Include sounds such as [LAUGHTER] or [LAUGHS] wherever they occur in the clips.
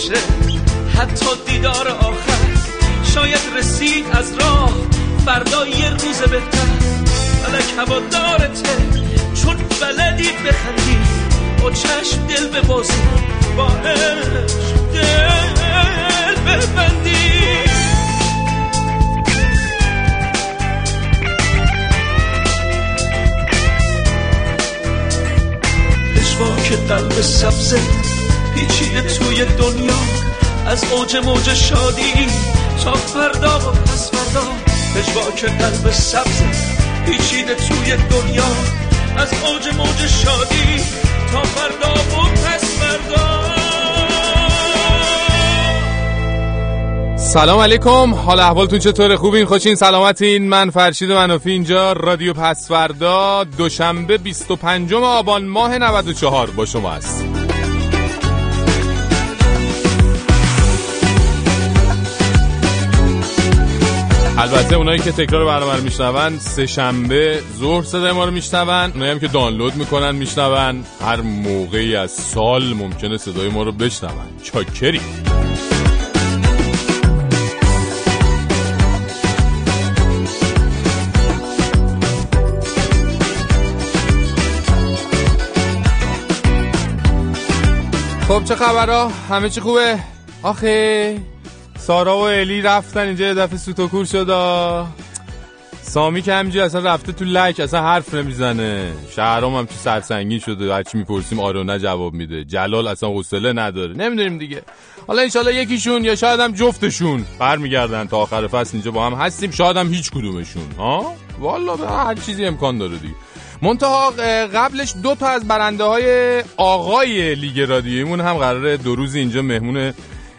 باشه. حتی دیدار آخر شاید رسید از راه. فردا یه روز بهتر. فلک هوا دارته. چون بلدی بخندی. با چشم دل ببازی. با عشق دل ببندی. که قلب سبزه پیچیده توی دنیا. از اوج موج شادی تا فردا و پس فردا. که قلب سبزه پیچیده توی دنیا. از اوج موج شادی تا فردا و پس فردا. سلام علیکم. حال احوالتون چطوره؟ خوبین؟ خوشین؟ سلامتین؟ من فرشید منافی اینجا رادیو پسوردا دوشنبه 25 آبان ماه 94 با شما است البته اونایی که تکرار برنامه رو میشنون سه شنبه ظهر صدای ما رو میشنون. اونایی هم که دانلود می‌کنن میشنون. هر موقعی از سال ممکنه صدای ما رو بشنون. چاکری. خب چه خبرها؟ همه چی خوبه؟ آخه. سارا و الی رفتن اینجا یه دفعه سوتوکور شد. سامی که همینجا اصلا رفته تو لک اصلا حرف نمی‌زنه. شهرام هم تو سرسنگی شده هرچی می‌پرسیم آره نه جواب میده. جلال اصلا حوصله نداره. نمی‌دونیم دیگه. حالا انشالله یکیشون یا شاید هم جفتشون برمیگردن تا آخر فصل اینجا با هم هستیم. شاید هم هیچ کدومشون. ها؟ والا به هر چیزی امکان داره دیگه. منتها قبلش دو تا از برنده های آقای لیگ رادیویمون هم قراره دو روز اینجا مهمون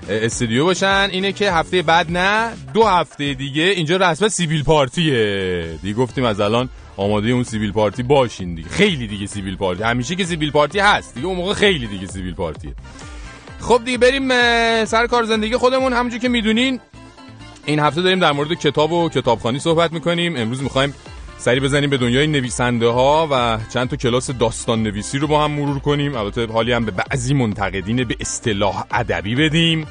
استودیو باشن. اینه که هفته بعد نه دو هفته دیگه اینجا رسما سیبیل پارتیه. دیگه گفتیم از الان آماده اون سیبیل پارتی باشین دیگه. خیلی دیگه سیبیل پارتی. همیشه که سیبیل پارتی هست. دیگه اون موقع خیلی دیگه سیبیل پارتیه. خب دیگه بریم سر کار زندگی خودمون. همونجور که می‌دونین این هفته داریم در مورد کتاب و کتابخانی صحبت می‌کنیم. امروز می‌خوایم سری بزنیم به دنیای نویسنده ها و چند تا کلاس داستان نویسی رو با هم مرور کنیم. البته حالی هم به بعضی منتقدین به اصطلاح ادبی بدیم.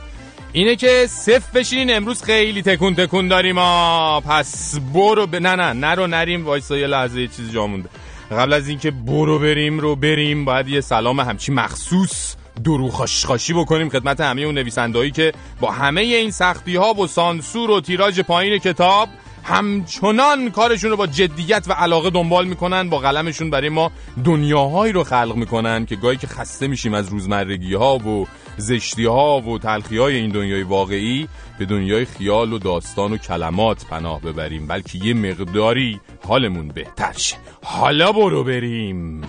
اینه که صف بشین امروز خیلی تکون تکون داریم. ها پس برو ب... نه نه نرو نریم. وایسا یه لحظه یه چیزی جا مونده. قبل از اینکه برو بریم رو بریم. باید یه سلام همچی مخصوص درو خاشخاشی بکنیم خدمت همه اون نویسندهایی که با همه این سختی ها و سانسور و تیراژ پایین کتاب همچنان کارشون رو با جدیت و علاقه دنبال می‌کنن با قلمشون برای ما دنیاهایی رو خلق می‌کنن که گاهی که خسته میشیم از روزمرگی ها و زشتی ها و تلخی های این دنیای واقعی به دنیای خیال و داستان و کلمات پناه ببریم. بلکه یه مقداری حالمون بهتر شه. حالا برو بریم.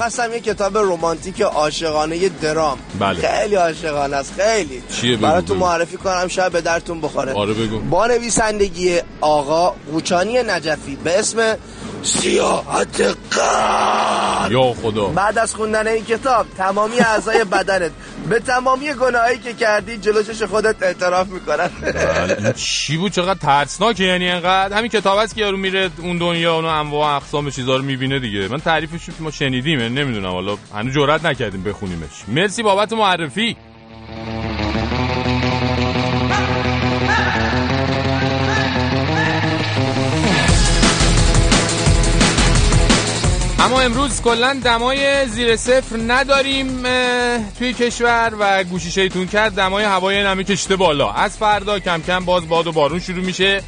می‌خواستم یه کتاب رمانتیک عاشقانه درام. بله. خیلی عاشقانه است خیلی. چیه براتون معرفی کنم شاید به درتون بخوره. آره بگو. با نویسندگی آقا قوچانی نجفی به اسم سیاحت قلب یا خدا. بعد از خوندن این کتاب تمامی اعضای بدنت به تمامی گناهایی که کردی جلوشش خودت اعتراف می‌کنن. بله، چی بود؟ چقدر ترسناکه. یعنی انقدر همین کتاب است که یارو میره اون دنیا اون انواع اقسام چیزا رو می‌بینه دیگه. من تعریفش ما شنیدیم نمی‌دونم. حالا هنوز جرئت نکردیم بخونیمش. مرسی بابت معرفی. اما امروز کلا دمای زیر صفر نداریم توی کشور و گوشی شیطون کرد دمای هوای نمی کشته بالا. از فردا کم کم باز باد و بارون شروع میشه.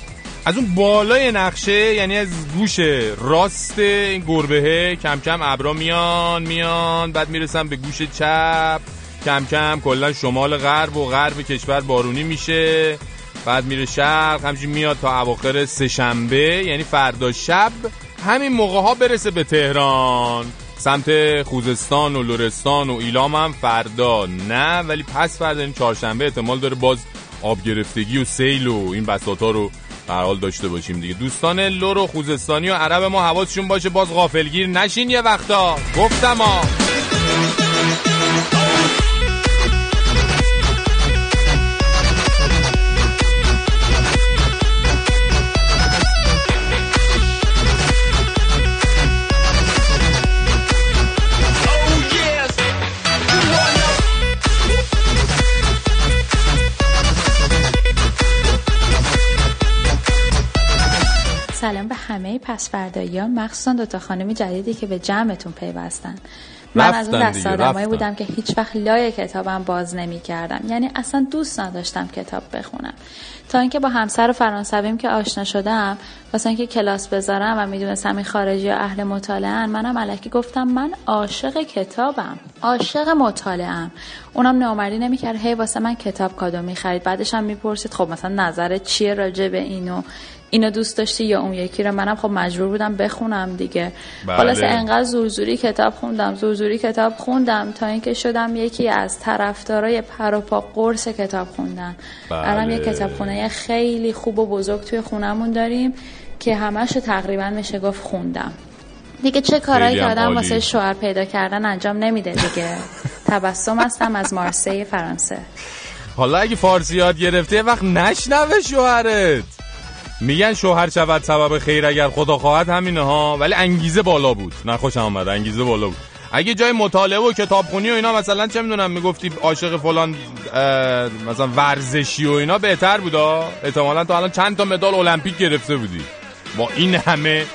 از اون بالای نقشه یعنی از گوش راست این گربهه کم کم ابرا میان میان. بعد می‌رسن به گوش چپ. کم کم کلا شمال غرب و غرب کشور بارونی میشه. بعد میره شرق همچنین میاد تا اواخر سه شنبه یعنی فردا شب. همین موقع ها برسه به تهران. سمت خوزستان و لورستان و ایلام هم فردا نه ولی پس فردا این چهارشنبه احتمال داره باز آب گرفتگی و سیل و این بساط ها رو به حال داشته باشیم دیگه. دوستان لور و خوزستانی و عرب ما حواسشون باشه باز غافلگیر نشین یه وقتا. گفتم ها. به همه پسفرداییان مخصوصا دوتا خانمی جدیدی که به جمعتون پیوستن. من از اون دست آدمایی بودم که هیچ وقت لای کتابم باز نمی کردم یعنی اصلا دوست نداشتم کتاب بخونم. تا اینکه با همسر فرانسویم که آشنا شدم واسه اینکه کلاس بذارم و می‌دونستم این خارجی یا اهل مطالعه منم علکی گفتم من عاشق کتابم عاشق مطالعه اونم نامردی نمی‌کرد هی واسه من کتاب کادو می‌خرید. بعدش هم می‌پرسید خب مثلا نظرت چیه راجع به اینو؟ اینو دوست داشتی یا اون یکی رو؟ منم خب مجبور بودم بخونم دیگه. بله. خلاص انقدر زورزوری کتاب خوندم زورزوری کتاب خوندم تا اینکه شدم یکی از طرفدارای پروپا قرص کتاب خوندن. بله. الان یه کتابخونه خیلی خوب و بزرگ توی خونمون داریم که همش تقریبا میشه گفت خوندم. دیگه چه کارهایی کردم واسه شوهر پیدا کردن انجام نمیده دیگه. [LAUGHS] تبسم هستم از مارسی فرانسه. حالا اگه فارسی یاد گرفته وقت نشنوه شوهرت. میگن شوهر شود سبب خیر اگر خدا خواهد همینه ها. ولی انگیزه بالا بود. نه خوشم آمد انگیزه بالا بود. اگه جای مطالعه و کتابخونی و اینا مثلا چه می‌دونم می‌گفتی عاشق فلان مثلا ورزشی و اینا بهتر بودا؟ احتمالا تو الان چند تا مدال المپیک گرفته بودی. با این همه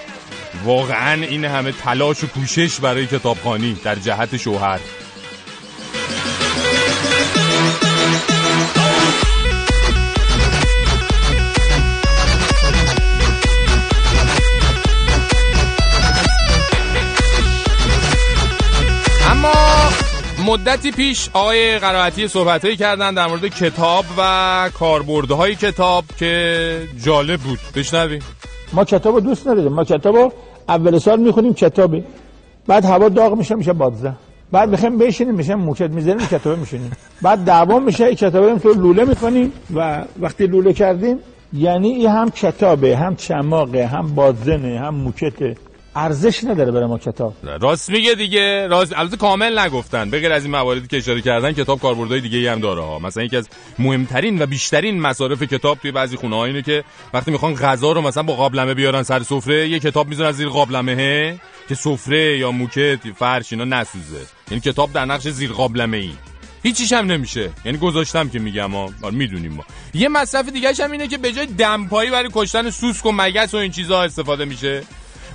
واقعا این همه تلاش و کوشش برای کتابخانی در جهت شوهر. مدتی پیش آقای قرائتی صحبتهایی کردن در مورد کتاب و کاربردهای کتاب که جالب بود. بشنویم. ما کتاب رو دوست نداریم. ما کتاب رو اول سال می‌خونیم کتابی. بعد هوا داغ میشه میشه بادزه. بعد می‌خوایم بشینیم میشه موکت می‌زنیم کتاب میشینیم. بعد دعوا میشه کتاب تو لوله می‌کنیم. و وقتی لوله کردیم یعنی این هم کتابه هم چماقه هم بادزنه هم موکته ارزش نداره برای ما کتاب. راست میگه دیگه راست البته کامل نگفتن بغیر از این مواردی که اشاره کردن کتاب کاربردهای دیگه هم داره ها. مثلا یکی از مهمترین و بیشترین مصارف کتاب توی بعضی خونه ها اینه که وقتی می‌خوان غذا رو مثلا با قابلمه بیارن سر سفره یه کتاب می‌ذارن زیر قابلمه که سفره یا موکت فرش اینا نسوزه. یعنی کتاب در نقش زیر قابلمه ای هیچیش هم نمیشه. یعنی گذاشتم که میگم ما می‌دونیم ما. یه مصرف دیگه هم اینه که به جای دمپایی برای کشتن سوسک و مگس و این چیزها استفاده میشه.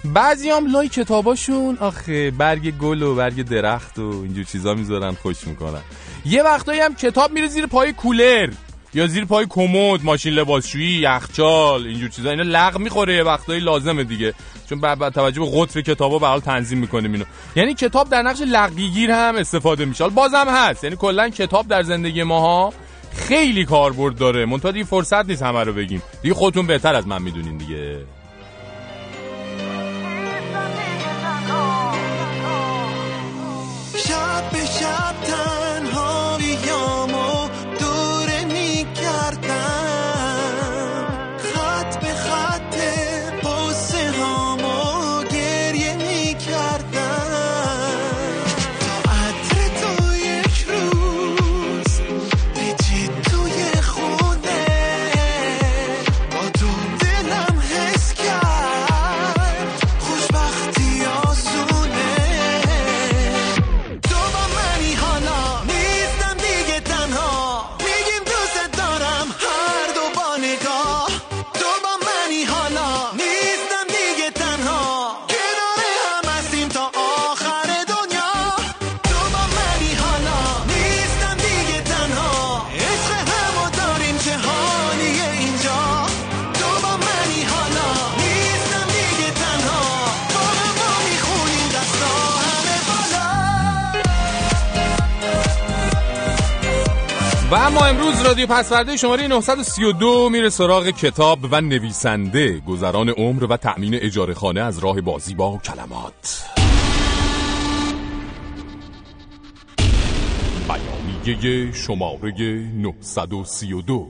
بعضی هم لای کتاباشون آخه برگ گل و برگ درخت و اینجور چیزا می‌ذارن خوش می‌کنن. یه وقتایی هم کتاب میره زیر پای کولر یا زیر پای کمد ماشین لباسشویی یخچال اینجور چیزا. اینا لغ می‌خوره یه وقتایی لازمه دیگه. چون بعد توجه به قطر کتابا به حال تنظیم می‌کنیم اینو. یعنی کتاب در نقش لغیگیر هم استفاده میشه. بازم هست. یعنی کلا کتاب در زندگی ماها خیلی کاربرد داره. منتها دیگه فرصت نیست همه رو بگیم. دیگه خودتون بهتر از من می‌دونین دیگه. امروز رادیو پسورده شماره 932 میره سراغ کتاب و نویسنده. گذران عمر و تأمین اجاره خانه از راه بازی با کلمات. بیانیه شماره 932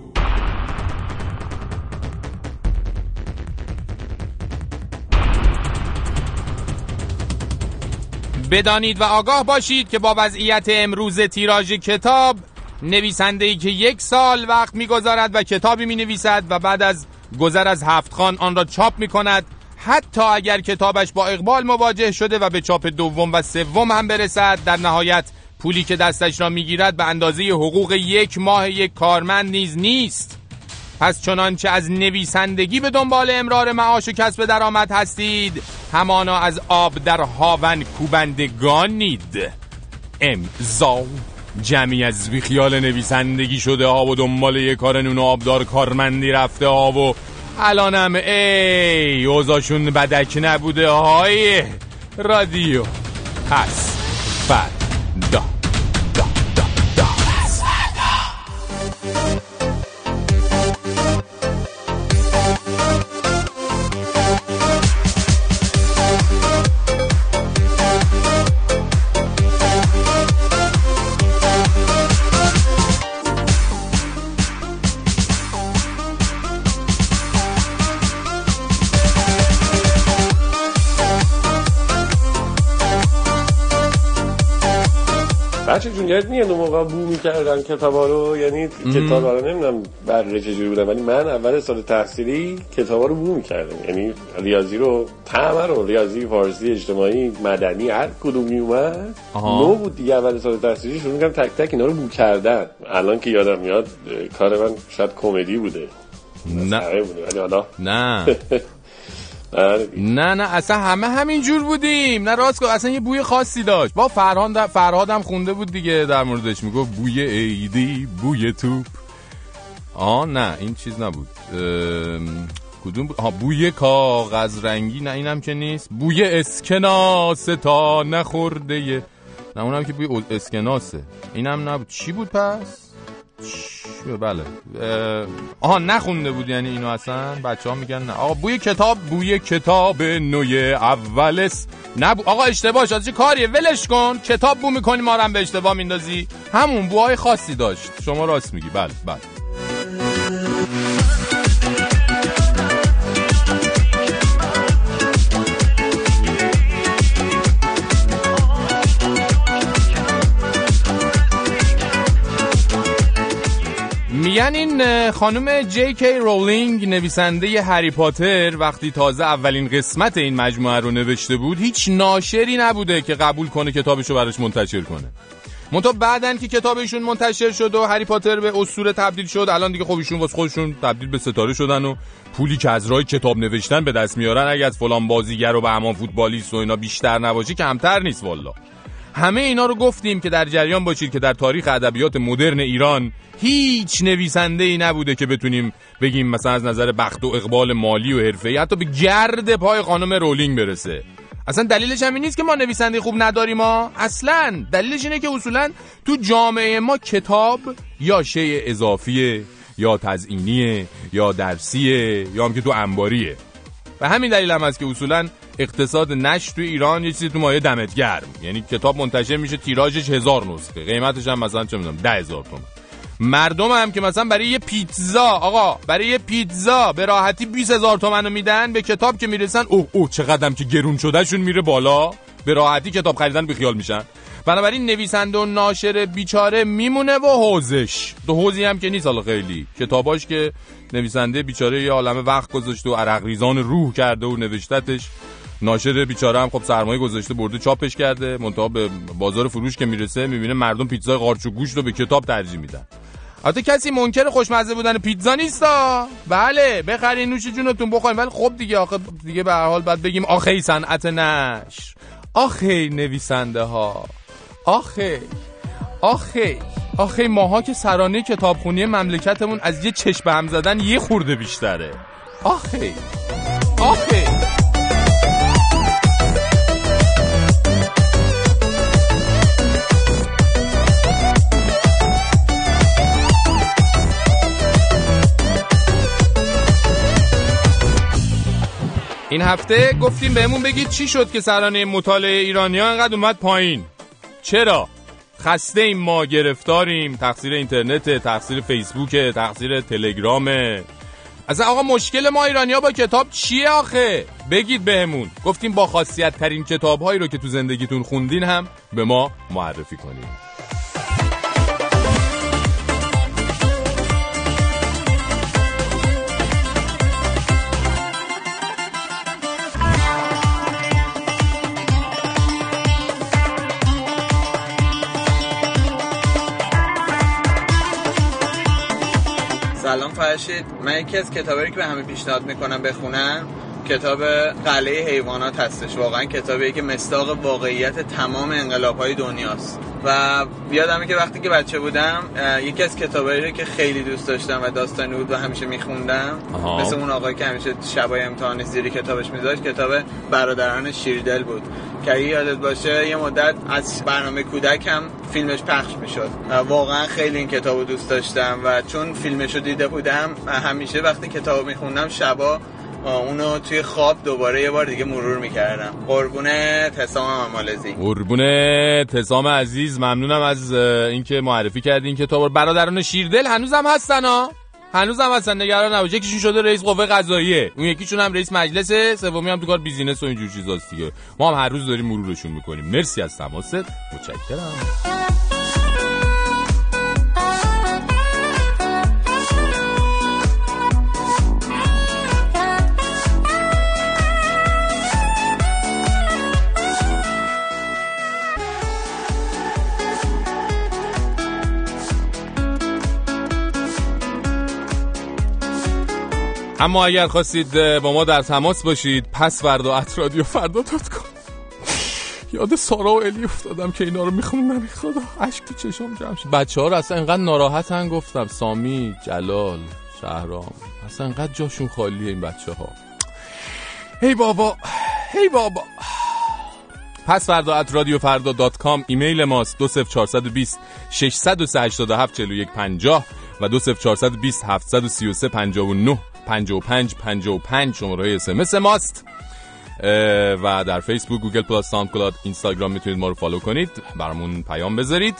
بدانید و آگاه باشید که با وضعیت امروز تیراژ کتاب نویسنده ای که یک سال وقت می‌گذارد و کتابی می نویسد و بعد از گذر از هفت خان آن را چاپ می کند حتی اگر کتابش با اقبال مواجه شده و به چاپ دوم و سوم هم برسد در نهایت پولی که دستش را می‌گیرد به اندازه حقوق یک ماه یک کارمند نیز نیست. پس چنانچه از نویسندگی به دنبال امرار معاش و کسب درآمد هستید همانا از آب در هاون کوبندگانید. امضا جمعی از خیال نویسندگی شده ها و دنبال یه کار نون آبدار کارمندی رفته ها و الانم ای اوزاشون بدک نبوده های رادیو. پس فردا جون یعنی اون موقع بو می‌کردن کتابا رو یعنی کتاب رو نمی‌دونم بر چجوری بودم ولی من اول سال تحصیلی کتابا رو بو می‌کردم. یعنی ریاضی رو تمام رو ریاضی فارسی اجتماعی مدنی هر کدوم میومد نو بود دیگه اول سال تحصیلی شروع می‌کردم تک تک اینا رو بو کردن. الان که یادم میاد کار من شاید کمدی بوده. نه. بوده نه. [LAUGHS] نه نه اصلا همه همین جور بودیم. نه راست اصلا یه بوی خاصی داشت. با فرهاد فرهادم خونده بود دیگه در موردش. می‌گفت بوی ایدی بوی توپ. آه نه این چیز نبود. کدوم بود؟ ها بوی کاغذ رنگی نه اینم که نیست. بوی اسکناس تا نخورده نه اونم که بوی اسکناسه. اینم نبود. چی بود پس؟ بله. آها نخونده بود یعنی اینو اصلا؟ بچه ها میگن نه. آقا بوی کتاب بوی کتاب نوی اولس. نه آقا اشتباه شد. چه کاریه؟ ولش کن. کتاب بو می‌کنی ما به اشتباه میندازی. همون بوهای خاصی داشت. شما راست میگی. بله بله. میگن این خانم جی کی رولینگ نویسنده هری پاتر وقتی تازه اولین قسمت این مجموعه رو نوشته بود هیچ ناشری نبوده که قبول کنه کتابش رو براش منتشر کنه. منتها بعدن که کتابشون منتشر شد و هری پاتر به اسطوره تبدیل شد الان دیگه خب ایشون واسه خودشون تبدیل به ستاره شدن و پولی که از راه کتاب نوشتن به دست میارن اگه از فلان بازیگر و به همان فوتبالیست و اینا بیشتر نباشه کمتر نیست والا همه اینا رو گفتیم که در جریان باشید که در تاریخ ادبیات مدرن ایران هیچ نویسنده ای نبوده که بتونیم بگیم مثلا از نظر بخت و اقبال مالی و حرفه‌ای حتی به گرد پای خانم رولینگ برسه. اصلا دلیلش همین نیست که ما نویسنده خوب نداریم ما اصلا دلیلش اینه که اصولا تو جامعه ما کتاب یا شی اضافیه یا تزئینیه یا درسیه یا هم که تو انباریه. و همین دلیل هم هست که اصولا اقتصاد نشر تو ایران یه چیزی تو مایه دمت گرم. یعنی کتاب منتشر میشه تیراژش هزار نسخه. قیمتش هم مثلا چه می‌دونم ده هزار تومن. مردم هم که مثلا برای یه پیتزا آقا برای یه پیتزا به راحتی 20 هزار تومن رو میدن به کتاب که می‌رسن اوه اوه چقدرم که گرون شدهشون میره بالا. به راحتی کتاب خریدن بیخیال میشن. بنابراین نویسنده و ناشر بیچاره میمونه و حوزش. تو حوزی هم که نیست حالا خیلی. کتاباش که نویسنده بیچاره یه عالمه وقت گذاشته و عرق ریزان روح کرده و نوشتتش. ناشر بیچاره هم خب سرمایه گذاشته برده چاپش کرده منتها به بازار فروش که می‌رسه می‌بینه مردم پیتزای قارچ و گوشت رو به کتاب ترجیح میدن. البته کسی منکر خوشمزه بودن پیتزا نیستا بله بخرین نوش جونتون بخورین. ولی خب دیگه آخه دیگه به حال بعد بگیم آخه صنعت نش. آخه نویسنده ها آخه آخه آخه ماها که سرانه کتابخونی مملکتمون از یه چشم هم زدن یه خورده بیشتره. آخه آخه این هفته گفتیم بهمون بگید چی شد که سرانه مطالعه ایرانی ها انقدر اومد پایین؟ چرا؟ خسته ایم ما گرفتاریم. تقصیر اینترنت تقصیر فیسبوک تقصیر تلگرامه اصلا آقا مشکل ما ایرانی ها با کتاب چیه آخه؟ بگید بهمون. گفتیم با خاصیت ترین کتاب هایی رو که تو زندگیتون خوندین هم به ما معرفی کنیم فرشید من یکی از کتابایی که به همه پیشنهاد می‌کنم بخونن کتاب قلعه حیوانات هستش. واقعا کتابی که مستاق واقعیت تمام انقلاب های دنیاست. و یادمه که وقتی که بچه بودم یکی از کتابایی رو که خیلی دوست داشتم و داستانی بود و همیشه میخوندم مثل اون آقایی که همیشه شبای امتحان زیری کتابش میذاشت کتاب برادران شیردل بود. که اگه یادت باشه یه مدت از برنامه کودک هم فیلمش پخش می‌شد. واقعا خیلی این کتاب رو دوست داشتم و چون فیلمش رو دیده بودم همیشه وقتی کتاب میخوندم شبا اونو توی خواب دوباره یه بار دیگه مرور می‌کردم. قربون تسام ممالزی قربون تسام عزیز ممنونم از اینکه معرفی کردین کتاب برادران شیردل هنوزم هستن ها؟ هنوزم هستن نگران نباش. یکیشون شده رئیس قوه قضاییه. اون یکیشون هم رئیس مجلسه سومی هم تو کار بیزینس و اینجور چیزاست دیگه. ما هم هر روز داریم مرورشون می‌کنیم. مرسی از تماست. متشکرم. اما اگر خواستید با ما در تماس باشید پس فردا ات رادیو فردا دات کن یاد سارا و الی افتادم که اینا رو می‌خونن خدا اشک تو چشم جمع شد. بچه ها رو اصلا اینقدر ناراحتن گفتم سامی جلال شهرام اصلا اینقدر جاشون خالیه این بچه ها هی بابا هی بابا. پس فردا at رادیو فردا dot com ایمیل ماست دو صفر چارصد و دو صفر چارصد بیست هفتصد و سی و سه پنجاه و نه. 55 55 شماره SMS ماست. و در فیسبوک گوگل پلاس ساوند کلاد اینستاگرام می‌تونید ما رو follow کنید. برامون پیام بذارید.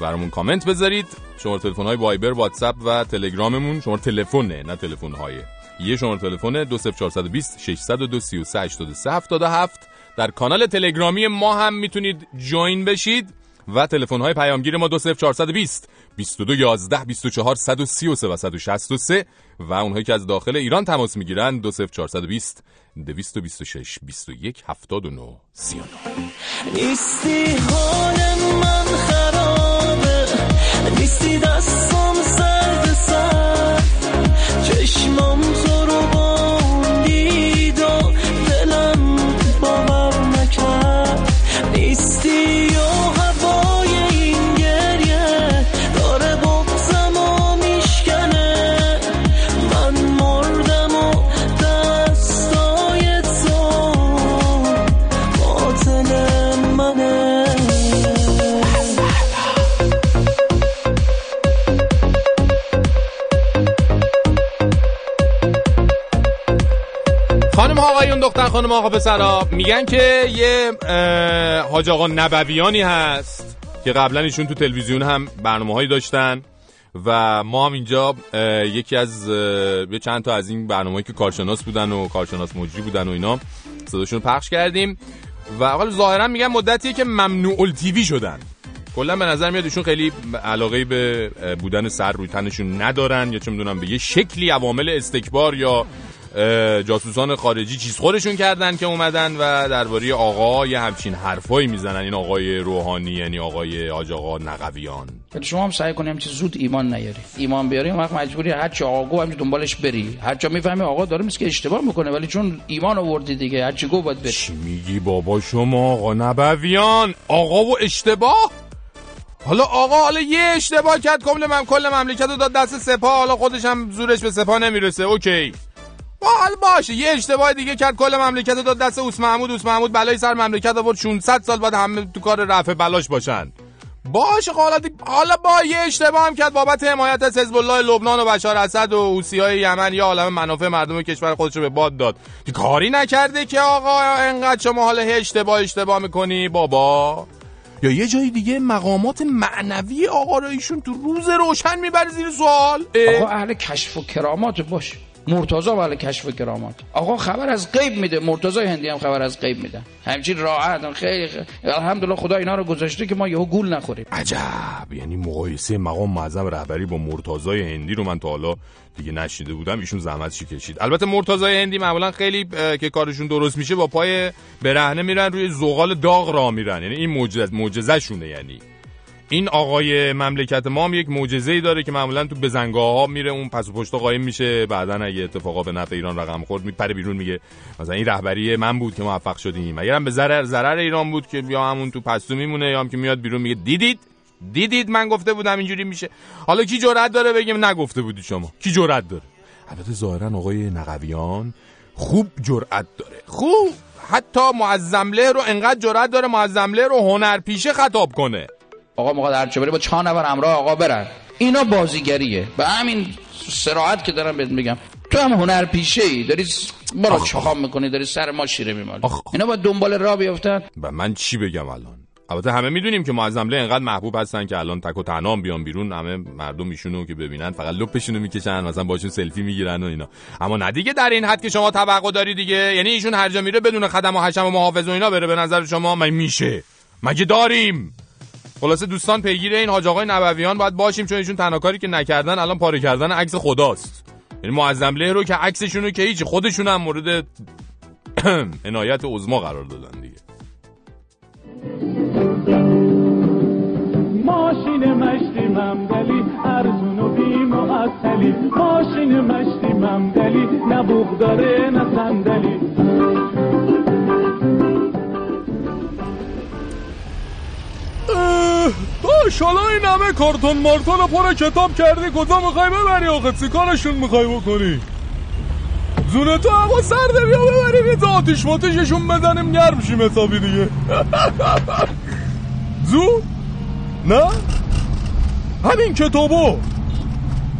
برامون کامنت بذارید. شماره تلفن های وایبر واتساپ و تلگراممون. شماره تلفنه نه تلفن های یه شماره تلفن 20420 602 33 در کانال تلگرامی ما هم می‌تونید join بشید. و تلفن های پیامگیر ما 20420 22 11 24 133 و 163 و اونهایی که از داخل ایران تماس می‌گیرن 20420 226 21 79 39 نیستی حال من خرابه نیستی دستم سرد سر چشمام تو آقایون دختر خانم آقا پسرا میگن که یه حاج آقا نبویانی هست که قبلا ایشون تو تلویزیون هم برنامه هایی داشتن و ما هم اینجا یکی از یه چند تا از این برنامه که کارشناس بودن و کارشناس مجری بودن و اینا صداشون رو پخش کردیم و حالا ظاهرا میگن مدتیه که ممنوع تیوی شدن. کلا به نظر میاد ایشون خیلی علاقه به بودن سر روی تنشون ندارن یا چه می‌دونم به یه شکلی عوامل استکبار یا جاسوسان خارجی چیز خودشون کردن که اومدن و درباره آقا یه همچین حرفایی می‌زنن. این آقای روحانی یعنی آقای آج آقا نقویان شما هم سعی کنیم چه زود ایمان نیاری. ایمان بیاری وقت مجبوری هر چی آقا گو دنبالش بری. هر جا می‌فهمی آقا داره که اشتباه می‌کنه ولی چون ایمان آوردی دیگه هر چی گو باید بری. چی میگی بابا شما آقا نبویان؟ آقا و اشتباه؟ حالا آقا حالا یه اشتباه کرد کل من کل مملکت رو داد دست سپاه. حالا خودش هم زورش به سپاه نمی‌رسه. اوکی. حال باشه. یه اشتباه دیگه کرد. کل مملکت داد دست اوس محمود. اوس محمود بلای سر مملکت آورد. 600 سال بعد همه تو کار رفع بلاش باشن. باش حالا حالا با یه اشتباه هم کرد. بابت حمایت از حزب الله لبنان و بشار اسد و های یمن یا عالم منافع مردم کشور خودش رو به باد داد. کاری نکرده که آقا انقدر شما حالا اشتباه اشتباه می‌کنی؟ بابا. یا یه جای دیگه مقامات معنوی آقا رو ایشون تو روز روشن می‌بره زیر سوال؟ آقا اهل کشف و کرامات باش. مرتضی ولی کشف کرامات آقا خبر از غیب میده. مرتضی هندی هم خبر از غیب میده. همچین راحت خیلی, خیلی الحمدلله خدا اینا رو گذاشته که ما یهو گول نخوریم. عجب. یعنی مقایسه مقام معظم رهبری با مرتضی هندی رو من تا حالا دیگه نشیده بودم. ایشون زحمتش کشید؟ البته مرتضی هندی معمولا خیلی که کارشون درست میشه با پای برهنه میرن روی زغال داغ را میرن. یعنی این معجزه معجزه یعنی. این آقای مملکت ما هم یک معجزه‌ای داره که معمولا تو بزنگاه ها میره اون پس و پشت قایم میشه. بعدا اگه اتفاقا به نفع ایران رقم خورد میپره بیرون میگه مثلا این رهبری من بود که موفق شدیم. اگرم به ضرر ضرر ایران بود که یا همون تو پستو میمونه یا هم که میاد بیرون میگه دیدید؟ دیدید من گفته بودم اینجوری میشه. حالا کی جرأت داره بگیم؟ نگفته بودی شما. کی جرأت داره؟ البته ظاهرا آقای نقویان خوب جرأت داره. خوب! حتی معظمله رو انقدر جرأت داره معظمله رو هنرپیشه خطاب کنه. آقا موقع در بره با چهار نفر همراه آقا برن. اینا بازیگریه. به همین سراحت که دارم بهت میگم. تو هم هنر پیشه ای داری برو چخام می‌کنی داری سر ما شیره میمالی اینا با دنبال را بیافتن. و من چی بگم الان؟ البته همه می‌دونیم که معظمله انقدر محبوب هستن که الان تک و تنام بیان بیرون همه مردم ایشونو که ببینن فقط لپشونو می‌کشن مثلا باشون سلفی می‌گیرن و اینا. اما نه دیگه در این حد که شما توقع داری دیگه. یعنی ایشون هر جا میره بدون خدم و حشم و محافظ و اینا بره به نظر شما من میشه؟ مگه داریم؟ خلاصه دوستان پیگیر این حاج آقای نبویان باید باشیم چون ایشون تنها کاری که نکردن الان پاره کردن عکس خداست. یعنی معظم رو که عکسشونو که هیچ خودشون هم مورد [CLEARS THROAT] عنایت عظما قرار دادن دیگه. ماشین مشتی ممدلی ارزون و بی ماشین مشتی ممدلی نه داره نه صندلی. داش حالا این همه کارتون مارتون پر کتاب کردی کجا می‌خوای ببری آخه؟ چیکارشون می‌خوای بکنی؟ زونه تو هوا سرده بیا ببریم این آتیش ماتیششون بزنیم گرم شیم حسابی دیگه. [LAUGHS] زود نه؟ همین کتابو.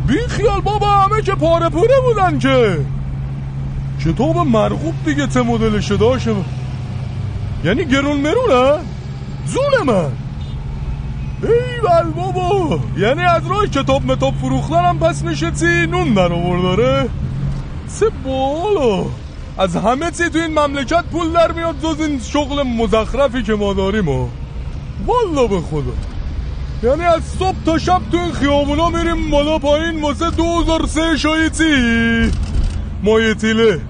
بی خیال بابا همه که پاره پوره بودن که. کتاب مرغوب دیگه چه مدلشه داشته یعنی گرون مرونه؟ زون من. ای بل بابا. یعنی از راه کتاب متاب فروختنم پس میشه چی نون در آورداره سه بالا. از همه چی تو این مملکت پول در میاد جز این شغل مزخرفی که ما داریم ها والا به خدا. یعنی از صبح تا شب تو این خیابونا میریم بالا پایین واسه دوزار سه شایی چی؟ مایه تیله.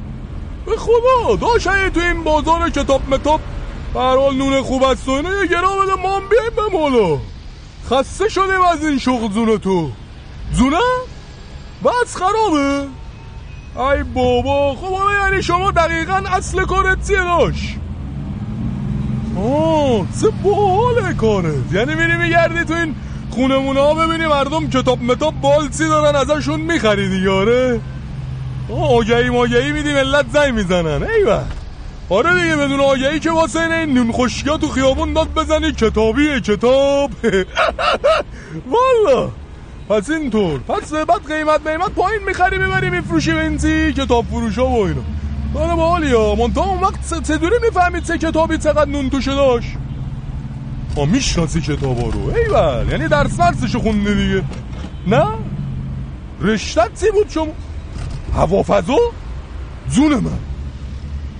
به خدا داشت تو این بازار کتاب متاب. برحال نون خوب است و یه گرا بده ما بیایم به خسته شدیم از این شغل زونه تو. زونه؟ بس خرابه؟ ای بابا خب حالا یعنی شما دقیقا اصل کارت چیه داشت؟ آه چه باحال کارت. یعنی میری میگردی تو این خونمونه ها ببینی مردم کتاب متاب بالسی دارن ازشون میخریدی یاره آگهی ماگهی میدی ملت زنگ می‌زنن. ایوه آره دیگه بدون آگهی که واسه این نون تو خیابون داد بزنی کتابیه کتاب. [LAUGHS] والا. پس اینطور. پس بعد قیمت میمت پایین می‌خری می‌بری میفروشی بنزی کتاب فروشا و اینا. داره با حالی ها منطقه اون وقت چطوری می‌فهمید چه کتابی چقدر نون توشه داشت ها می‌شناسی کتابا رو. ایول. یعنی درس مرسشو خونده دیگه. نه؟ رشتت چی بود شما؟ هوافضا؟ زون من.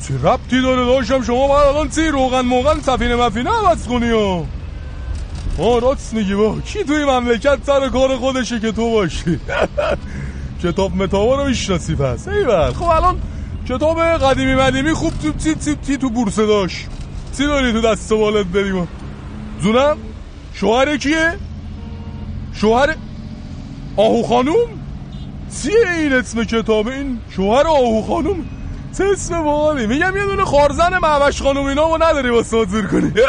چی ربطی داره داشتم؟ شما باید الان چی روغن موغن سفینه مفینه عوض کنی ها؟ آه راست با کی توی مملکت سر کار خودشه که تو باشی؟ [LAUGHS] کتاب متابا رو می‌شناسی پس. ایول خب الان کتاب قدیمی مدیمی خوب تو تی تی تی تو بورسه داشت؟ چی داری تو دست بالت بریم؟ زونم شوهر کیه؟ شوهر آهو خانوم؟ چیه این اسم کتاب؟ این شوهر آهو خانوم؟ چه اسم بالی میگم یه دونه خارزن معوش خانوم اینا رو نداری با سازور کنی. [LAUGHS]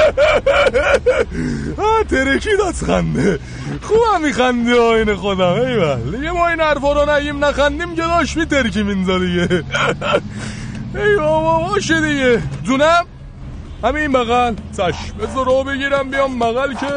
آه ترکی داد خنده. خوبم میخندی آین خودم. ایول. دیگه ما این حرفا رو نگیم نخندیم که داشت می ترکی منزا دیگه. [LAUGHS] ای بابا باشه دیگه. جونم همین بغل. چشم بذار رو بگیرم بیام بغل که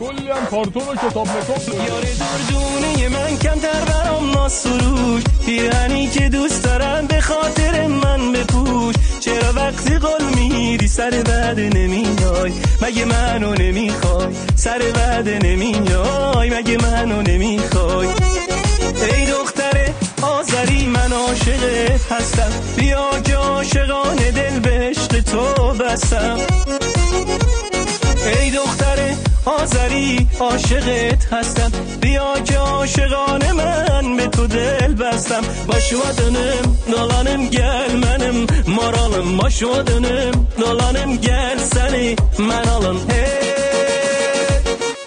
کلی هم کارتون و کتاب مکاب یار دردونه من کمتر برام ناسروش پیرانی که دوست دارم به خاطر من بپوش چرا وقتی قل میری سر بعد نمیای مگه منو نمی‌خوای سر بعد نمیای مگه منو نمی‌خوای ای دختر آذری من عاشقت هستم بیا که عاشقانه دل به عشق تو بستم ای دختر آذری عاشقت هستم. بیا که عاشقانه من به تو دل بستم. باش ودنم دلانم گل منم. مارالم باش ودنم دلانم گل سنی من آلم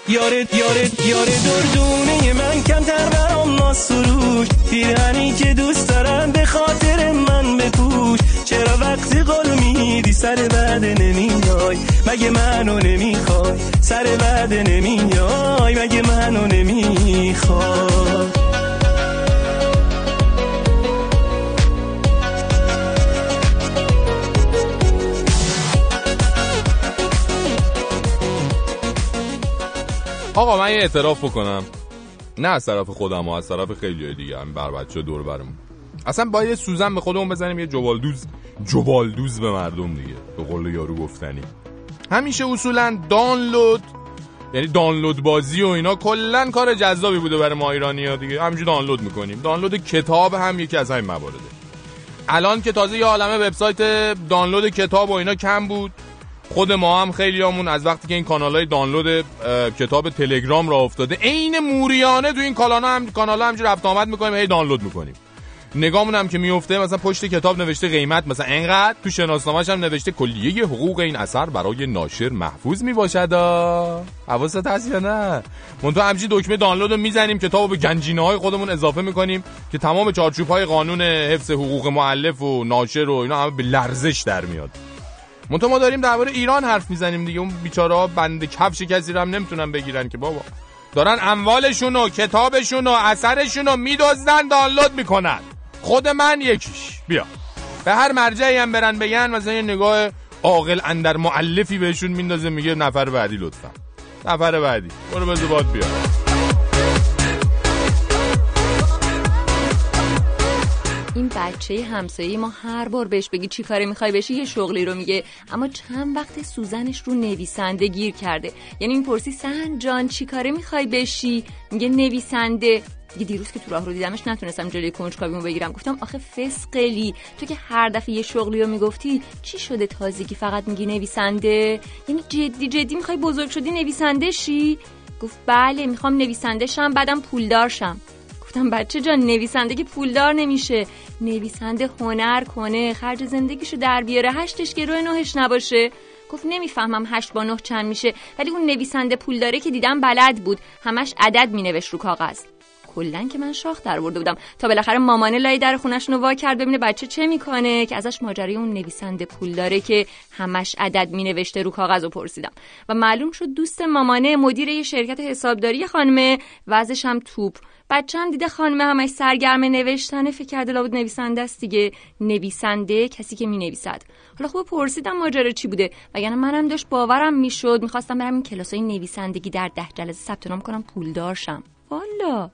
یارت یارت یارت دردونه من کمتر برام ناسروش. پیرانی که دوست دارم به خاطر من بپوش چرا وقتی قل میدی سر بعد نمیای؟ مگه منو نمی‌خوای؟ سر بعد نمیای مگه منو نمی‌خوای؟ آقا من یه اعتراف بکنم. نه از طرف خودم و از طرف خیلی دیگه. هم بر بچه دور برمون. اصلا یه سوزن به خودمون بزنیم یه جوالدوز. جوالدوز به مردم دیگه به قول یارو گفتنی. همیشه اصولا دانلود یعنی دانلود بازی و اینا کلا کار جذابی بوده برای ما ایرانی ها دیگه. همینجوری دانلود می‌کنیم. دانلود کتاب هم یکی از همین موارده الان که تازه یه عالمه وبسایت دانلود کتاب و اینا کم بود. خود ما هم خیلی همون از وقتی که این کانال های دانلود کتاب تلگرام را افتاده عین موریانه تو این کانال هم کانال همجوری رفت آمد می‌کنیم هی دانلود می‌کنیم. نگامون هم که میفته مثلا پشت کتاب نوشته قیمت مثلا انقدر. تو شناسنامه‌ش هم نوشته کلیه حقوق این اثر برای ناشر محفوظ می‌باشد حواست هست یا نه؟ تو همچین دکمه دانلود رو می‌زنیم کتابو به گنجینه های خودمون اضافه می‌کنیم که تمام چارچوب های قانون حفظ حقوق مؤلف و ناشر و اینا همه به لرزش در میاد. منتها ما داریم درباره ایران حرف می‌زنیم دیگه. اون بیچاره بند کفش کسی رو هم نمی‌تونن بگیرن که بابا. دارن اموالشون و کتابشون و اثرشون رو میدزدن دانلود می‌کنن. خود من یکیش. بیا. به هر مرجعی هم برن بگن مثلا یه نگاه عاقل اندر معلفی بهشون میندازه میگه نفر بعدی لطفا. نفر بعدی. برو بذار باد بیا این بچه همسایه ما هر بار بهش بگی چی کاره می‌خوای بشی یه شغلی رو میگه. اما چند وقت سوزنش رو نویسنده گیر کرده. یعنی این پرسی سن جان چی کاره می‌خوای بشی؟ میگه نویسنده. دیگه دیروز که تو راه رو دیدمش نتونستم جلوی کنجکاویمو بگیرم. گفتم آخه فسقلی تو که هر دفعه یه شغلی رو می‌گفتی چی شده تازگی فقط میگی نویسنده؟ یعنی جدی جدی می‌خوای بزرگ شدی نویسنده شی؟ گفت بله می‌خوام نویسنده شم بعدم پولدار شم. گفتم بچه جان نویسنده که پولدار نمیشه. نویسنده هنر کنه خرج زندگیشو در بیاره هشتش که روی نهش نباشه. گفت نمی‌فهمم هشت با نه چند میشه. ولی اون نویسنده پولداره که دیدم بلد بود. همش عدد مینوشت رو کاغذ. کلا که من شاخ در برده بودم. تا بالاخره مامانه لای در خونش رو وا کرد ببینه بچه چه می‌کنه که ازش ماجرای اون نویسنده پول داره که همش عدد مینوشته رو کاغذ رو پرسیدم. و معلوم شد دوست مامانه مدیر یه شرکت حسابداری خانمه وضعش هم توپ. بچه هم دیده خانمه همش سرگرم نوشتنه. فکر کرده لابد نویسنده است دیگه. نویسنده کسی که می نویسد حالا خوب پرسیدم ماجرا چی بوده؟ وگرنه منم داشت باورم می‌شد. می‌خواستم برم این کلاسای نویسندگی در ده جلسه ثبت نام کنم پولدار شم. والا.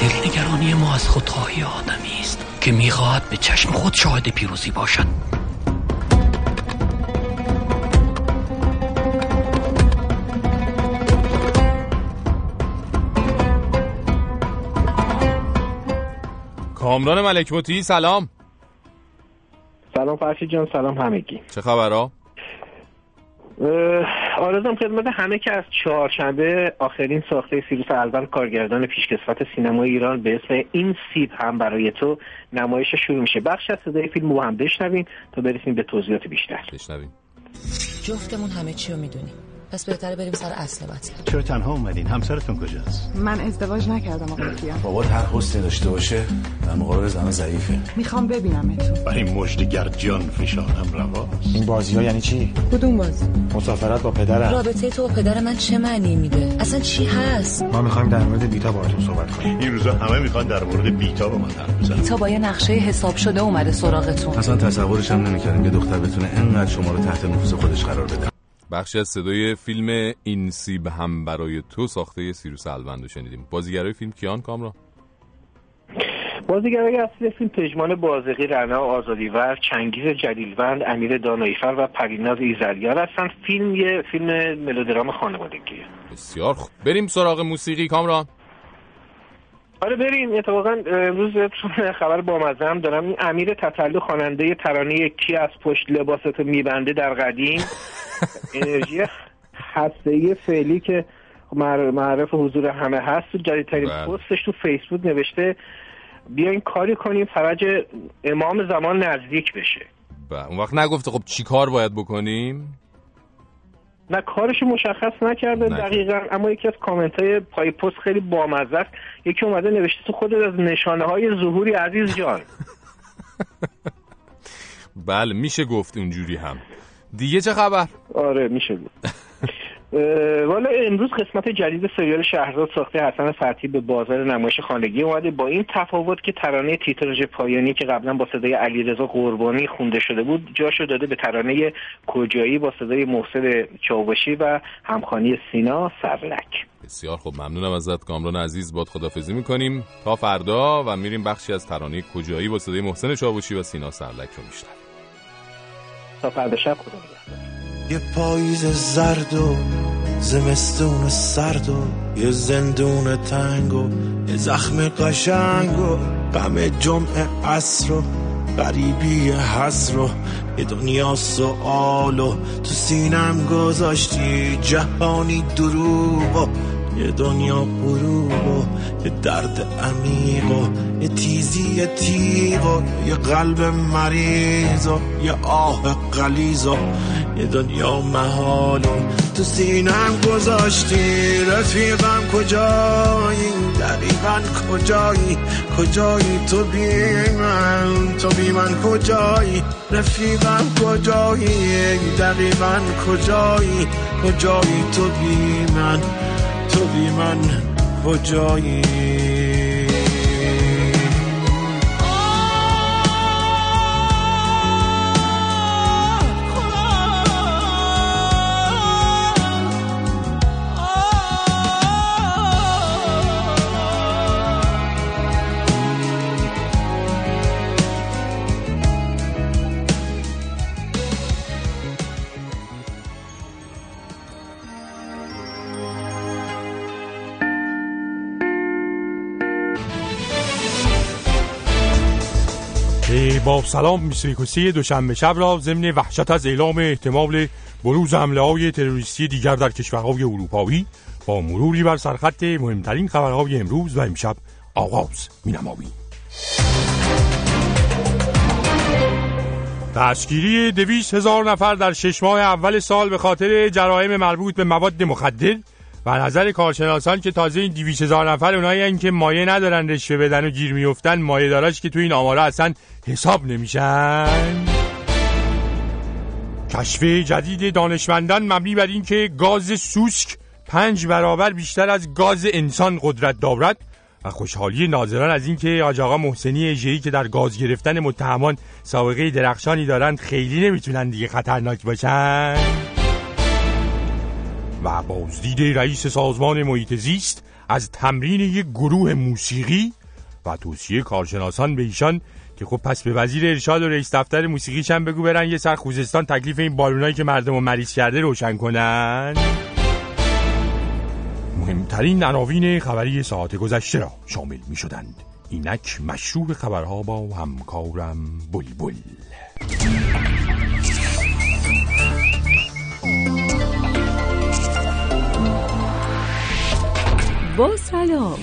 دلنگرانی ما از خودخواهی آدمی است که می‌خواهد به چشم خود شاهد پیروزی باشد. کامران ملک مطیعی سلام. سلام فرشی جان سلام همگی. چه خبرها؟ آرزم خدمت همه که از چهارشنبه آخرین ساخته سیروس البن کارگردان پیشکسوت سینما ایران به اسم این سیب هم برای تو نمایش شروع میشه. بخش از صدای فیلم رو هم بشنویم تا برسیم به توضیحات بیشتر. بشنویم. جفتمون همه چی رو می‌دونیم. پس بهتره بریم سر اصل مطلب. چرا تنها اومدین؟ همسرتون کجاست؟ من ازدواج نکردم آقای کیان بابا هر حسنی داشته باشه در مقابل زن ضعیفه. می‌خوام ببینمتون برای مجدگر جان فشارم رواست. این بازی ها یعنی چی؟ کدوم بازی؟ مسافرت با پدرم. رابطه تو با پدر من چه معنی میده؟ اصلا چی هست؟ ما می‌خوایم در مورد بیتا باهاتون صحبت کنیم. این روزا همه می‌خوان در مورد بیتا با من حرف بزنن. بیتا با یه نقشه حساب شده اومده سراغتون. اصلا تصورش هم نمی‌کردم یه دختر بتونه انقدر شما رو تحت نفوذ خودش قرار بده. بخشی از صدای فیلم این سیب هم برای تو ساخته سیروس الوند رو شنیدیم. بازیگرای فیلم کیان کامران؟ بازیگرای اصلی فیلم پژمان بازقی رنا آزادیور چنگیز جلیلوند امیر دانایفر و پریناز ایزدیار هستن فیلم یه فیلم ملودرام خانوادگیه. بسیار خوب. بریم سراغ موسیقی کامران. آره بریم. اتفاقا امروز خبر با هم دارم امیر تطلو خواننده ترانه یکی از پشت لباستو میبنده در قدیم. [LAUGHS] انرژی هسته فعلی که معرف حضور همه هست. تو جدیدترین بله. پستش تو فیسبوک نوشته بیاین کاری کنیم فرج امام زمان نزدیک بشه. و اون وقت نگفته خب چی کار باید بکنیم؟ نه کارش مشخص نکرده نه. دقیقا اما یکی از کامنت های پای پست خیلی بامزه است. یکی اومده نوشته تو خودت از نشانه های ظهوری عزیز جان. [LAUGHS] بله میشه گفت اونجوری هم. دیگه چه خبر؟ آره میشه بود. والا امروز قسمت جدید سریال شهرزاد ساخته حسن فتحی به بازار نمایش خانگی اومده. با این تفاوت که ترانه تیتراژ پایانی که قبلا با صدای علیرضا قربانی خونده شده بود جاشو داده به ترانه کجایی با صدای محسن چاوشی و همخوانی سینا سرلک. بسیار خوب ممنونم ازت. کامران عزیز باد خدافزی می‌کنیم. تا فردا و میریم بخشی از ترانه کجایی با صدای محسن چاوشی و سینا سرلک رو میشنویم. تا فردا شب خدا. یه پاییز زرد و زمستون سرد و یه زندون تنگ و یه زخم قشنگ و غم جمعه عصر و غریبی حسر و یه دنیا سوال و تو سینم گذاشتی جهانی دروغ و یه دنیا غروب و یه درد عمیق و یه تیزی تیغ و یه قلب مریض و یه آه قلیز و یه دنیا محال. و تو سینم گذاشتی رفیقم کجایی؟ دقیقا کجایی؟ کجایی تو بی من؟ تو بی من کجایی؟ رفیقم کجایی؟ دقیقا کجایی؟ کجایی تو بی من؟ تو بی من کجایی؟ با سلام 21 دوشنبه شب را ضمن وحشت از اعلام احتمال بروز حمله های تروریستی دیگر در کشورهای اروپایی با مروری بر سرخط مهمترین خبرهای امروز و امشب آغاز مینماییم دستگیری دویست هزار نفر در شش ماه اول سال به خاطر جرایم مربوط به مواد مخدر و نظر کارشناسان که تازه این دویست هزار نفر اونایی که مایه ندارن رشوه بدن و گیر میفتن مایه داراش که تو این آمارا اصلا حساب نمیشن. کشف جدید دانشمندان مبنی بر اینکه گاز سوسک پنج برابر بیشتر از گاز انسان قدرت دارد و خوشحالی ناظران از اینکه آقا محسنی اژه‌ای که در گاز گرفتن متهمان سابقه درخشانی دارند خیلی نمی‌تونن دیگه خطرناک باشن. و بازدید رئیس سازمان محیط زیست از تمرین یک گروه موسیقی و توصیه کارشناسان به ایشان که خب پس به وزیر ارشاد و رئیس دفتر موسیقیش هم بگو برن یه سر خوزستان تکلیف این بالونایی که مردم رو مریض کرده روشن کنن. مهمترین عناوین خبری ساعت گذشته را شامل می شدند اینک مشروع خبرها با همکارم بلبل. بوسالوم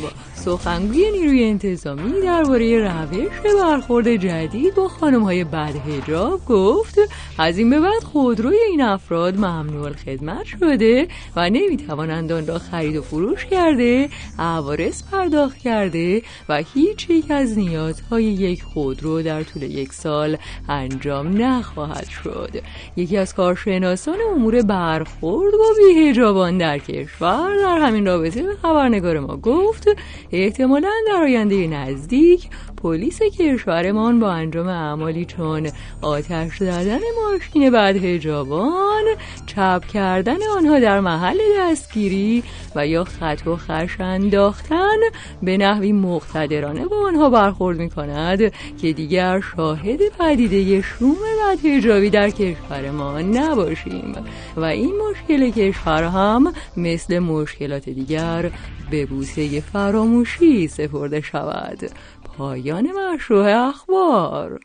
سخنگوی نیروی انتظامی درباره روش برخورد جدید با خانم های بد هجاب گفت از این به بعد خودروی این افراد ممنوع خدمت شده و نمی‌توانند آن را خرید و فروش کرده عوارض پرداخت کرده و هیچ یک از نیازهای یک خودرو در طول یک سال انجام نخواهد شد. یکی از کارشناسان امور برخورد با بیهجابان در کشور در همین رابطه به خبرنگار ما گفت احتمالا در آینده نزدیک پلیس کشورمان با انجام اعمالی چون آتش زدن ماشین بعد هجابان چپ کردن آنها در محل دستگیری و یا خط و خش انداختن به نحوی مقتدرانه با آنها برخورد می کند که دیگر شاهد پدیده شوم بعد هجابی در کشور ما نباشیم. و این مشکل کشور هم مثل مشکلات دیگر به بوسه فراموشی سپرده شود. پایان مشروع اخبار.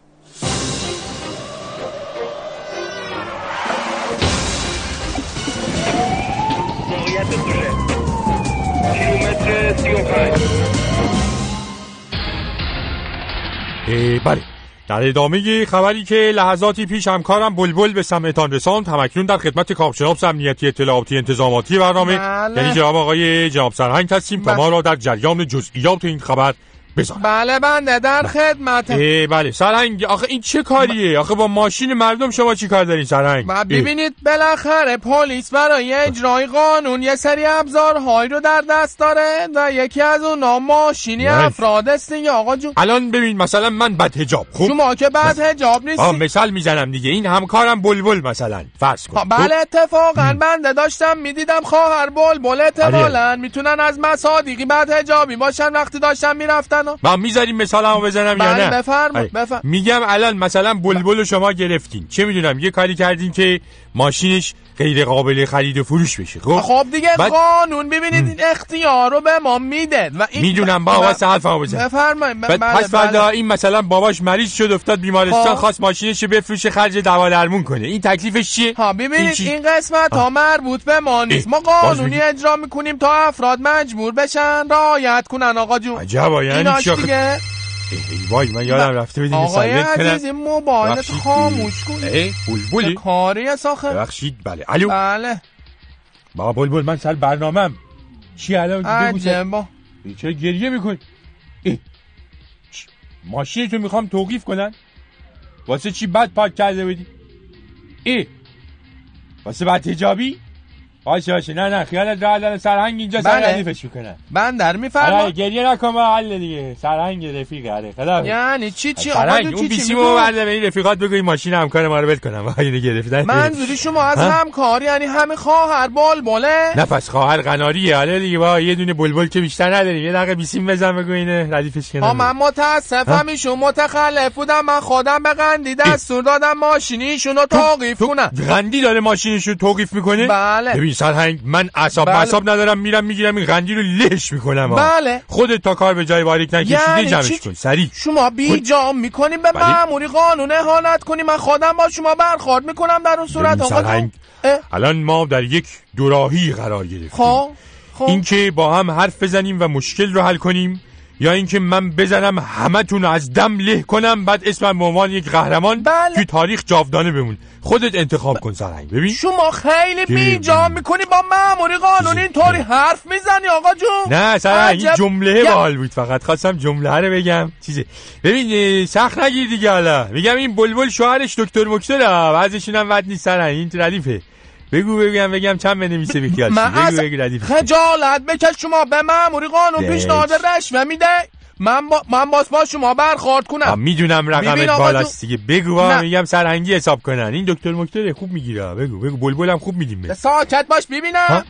بله. در ادامه خبری که لحظاتی پیش همکارم بلبل به سمعتان رساند همکنون در خدمت کاپشناب امنیتی اطلاعاتی انتظاماتی برنامه بله. یعنی جناب آقای جناب سرهنگ هستیم تا بله. ما را در جریان جزئیات این خبر بذار. بله بنده در خدمت اه، بله. سرهنگ آخه این چه کاریه؟ آخه با ماشین مردم شما چی کار دارین سرهنگ و اه. ببینید بالاخره پلیس برای اجرای قانون یه سری ابزارهایی رو در دست داره و یکی از اونها ماشینی بله. افراد است دیگه. آقا جون. الان ببین مثلا من بد هجاب خوب؟ شما که بعد هجاب آه نیستی. مثال می‌زنم دیگه. این همکارم بلبل مثلا. فرض کن. ها، بله اتفاقا بنده داشتم می‌دیدم خواهر بل بل احتمالاً می‌تونن از مصادیقی بعد هجابی باشن. وقتی داشتم می‌رفتن من می‌ذاریم مثالمو بزنم یا بله، نه آره. بفرم. میگم الان مثلا بلبل شما گرفتین چه می‌دونم یه کاری کردین که ماشینش غیر قابل خرید و فروش بشه خب خب دیگه بعد- قانون ببینید این اختیار رو به ما میده و این می‌دونم با واسه حرفمو بزن بفرمایید بعد بله، پس فردا بله. این مثلا باباش مریض شد افتاد بیمارستان خب. خواست ماشینش رو بفروشه خرج دوا درمون کنه این تکلیفش چیه ها ببینید چی؟ این قسمت ها مربوط به ما نیست ما قانونی؟ اجرا می‌کنیم تا افراد مجبور بشن رعایت کنن آقا جون عجبا یعنی چی؟ دیگه وای من یادم رفته بدین آقای عزیز این موبایلت. خاموش کن اه بلبلی. کاری ساخه ببخشید. بله. الو. بله. بابا بلبل من سر برنامهم چی الان عجبا ای، چرا گریه می‌کنی؟ ماشین تو می‌خوام توقیف کنن. واسه چی بد پاک کرده بودی؟ ای. واسه بد تجابی باشه باشه. نه نه خیالت راحت الان سرهنگ اینجا سر بله. ردیفش می‌کنن بندر آره میفرما گریه نکن با حل دیگه. سرهنگ رفیق آره خدا. یعنی چی چی؟ آقا اون چی چی بیسیمو میگو؟ برده به این رفیقات بگو این ماشین همکار ما رو بد کنم. [LAUGHS] وای اینو گرفتن منظوری شما از ها؟ همکار یعنی همه خواهر بال باله؟ نه پس خواهر قناریه. حالا دیگه با یه دونه بلبل که بیشتر نداریم. یه دقیقه بیسیم بزن بگو اینه ردیفش کنم. من متاسفم؟ ایشون متخلف بودم من خودم به قندی دستور دادم ماشینی ایشون رو توقیف کنم غندی داره ماشینش رو توقیف می‌کنه؟ بله. سرهنگ من اعصاب بله. اعصاب ندارم میرم می‌گیرم این غندی رو لهش می‌کنم بله. خودت تا کار به جای باریک نکشیده یعنی جمعش؟ کن سریع شما بیجام می‌کنیم به بله. معمولی قانون اهانت کنیم من خودم با شما برخورد می‌کنم در اون صورت آقا الان ما در یک دوراهی قرار گرفتیم خب خب اینکه با هم حرف بزنیم و مشکل رو حل کنیم یا اینکه من بزنم همتون از دم له کنم بعد اسمم به عنوان یک قهرمان بله. توی تاریخ جاودانه بمون. خودت انتخاب کن سرهنگ ببین. شما خیلی بیجام می‌کنی با معمولی قانون اینطوری حرف می‌زنی آقا جون. نه سرهنگ این عجب. جمله یا- باحال بود فقط. خواستم جمله رو بگم. چیزه. ببین سخت نگیر دیگه حالا. میگم این بلبل شوهرش دکتر مکتر وضعشون هم بد نیست سرهنگ این ردیفه بگو بگم بگم چند بنویسه بیخیال من بگو بگو ردیفه خجالت بکش شما به معمولی قانون. پیشنهاد رشوه میده. من با من باز با شما برخورد کنم. می‌دونم رقمت بالاست دیگه. بگو با. میگم سرهنگی حساب کنن. این دکتر مکتر خوب می‌گیره. بگو بگو. بلبلم خوب میدیم. ساکت باش ببینم؟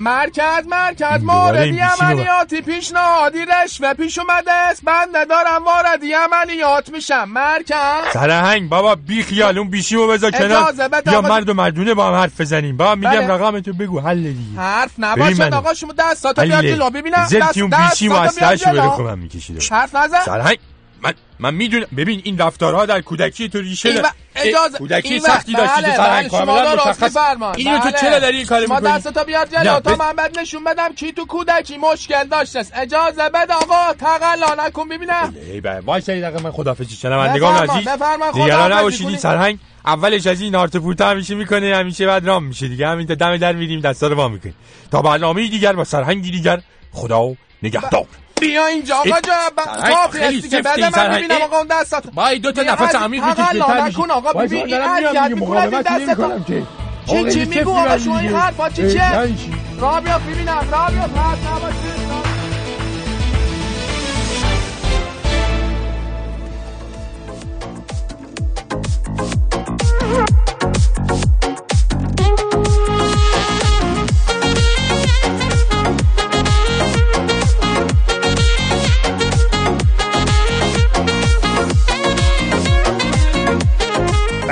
مرکز مرکز موردی رو- عملیاتی پیشنهادی رشوه پیش اومده است. بنده دارم واردی عملیات میشم. مرکز. سرهنگ بابا بی خیال اون بیشیمو بذار کنار. یا مرد و مردونه با هم حرف بزنیم. با هم میگم بله. رقمتو بگو حل دیگه. حرف منو. آقا شما دستاتو بیار. جلو. ببینم دست- دستاتو بیار جلو. حرف نزن. سرهنگ. من من می‌دونم ببین این رفتارها در کودکی تو ریشه داره. اجازه کودکی این سختی داشتی بله، که بله، شما کاملا درست مشخص. اینو تو بله. چرا داری این کارو می‌کنی دستاتو بیار نه، جلو تا من بد نشون بدم کی تو کودکی مشکل داشته است اجازه بده آقا تقلا نکن ببینم ای بابا وایسا یه دقیقه من خدافظی شنوندگان عزیز خداحافظی نباشید این. سرهنگ اولش از این پورت همیشه می‌کنه همیشه بعد رام میشه دیگه همین تا دم در میریم دستا رو وا می‌کنیم تا برنامه دیگر با سرهنگی دیگر خدا نگهدار بیا اینجا آقا سرهنگ کافی هستی که این من. ببینم. آقا اون دستات وای دو تا نفس عمیق بکش تقلا بهتر نکن. آقا ببین این دیگه، می‌کنه این که. چی چی میگو آقا شما این. حرفا چی چی؟ را بیا ببینم را بیا پرت نباشید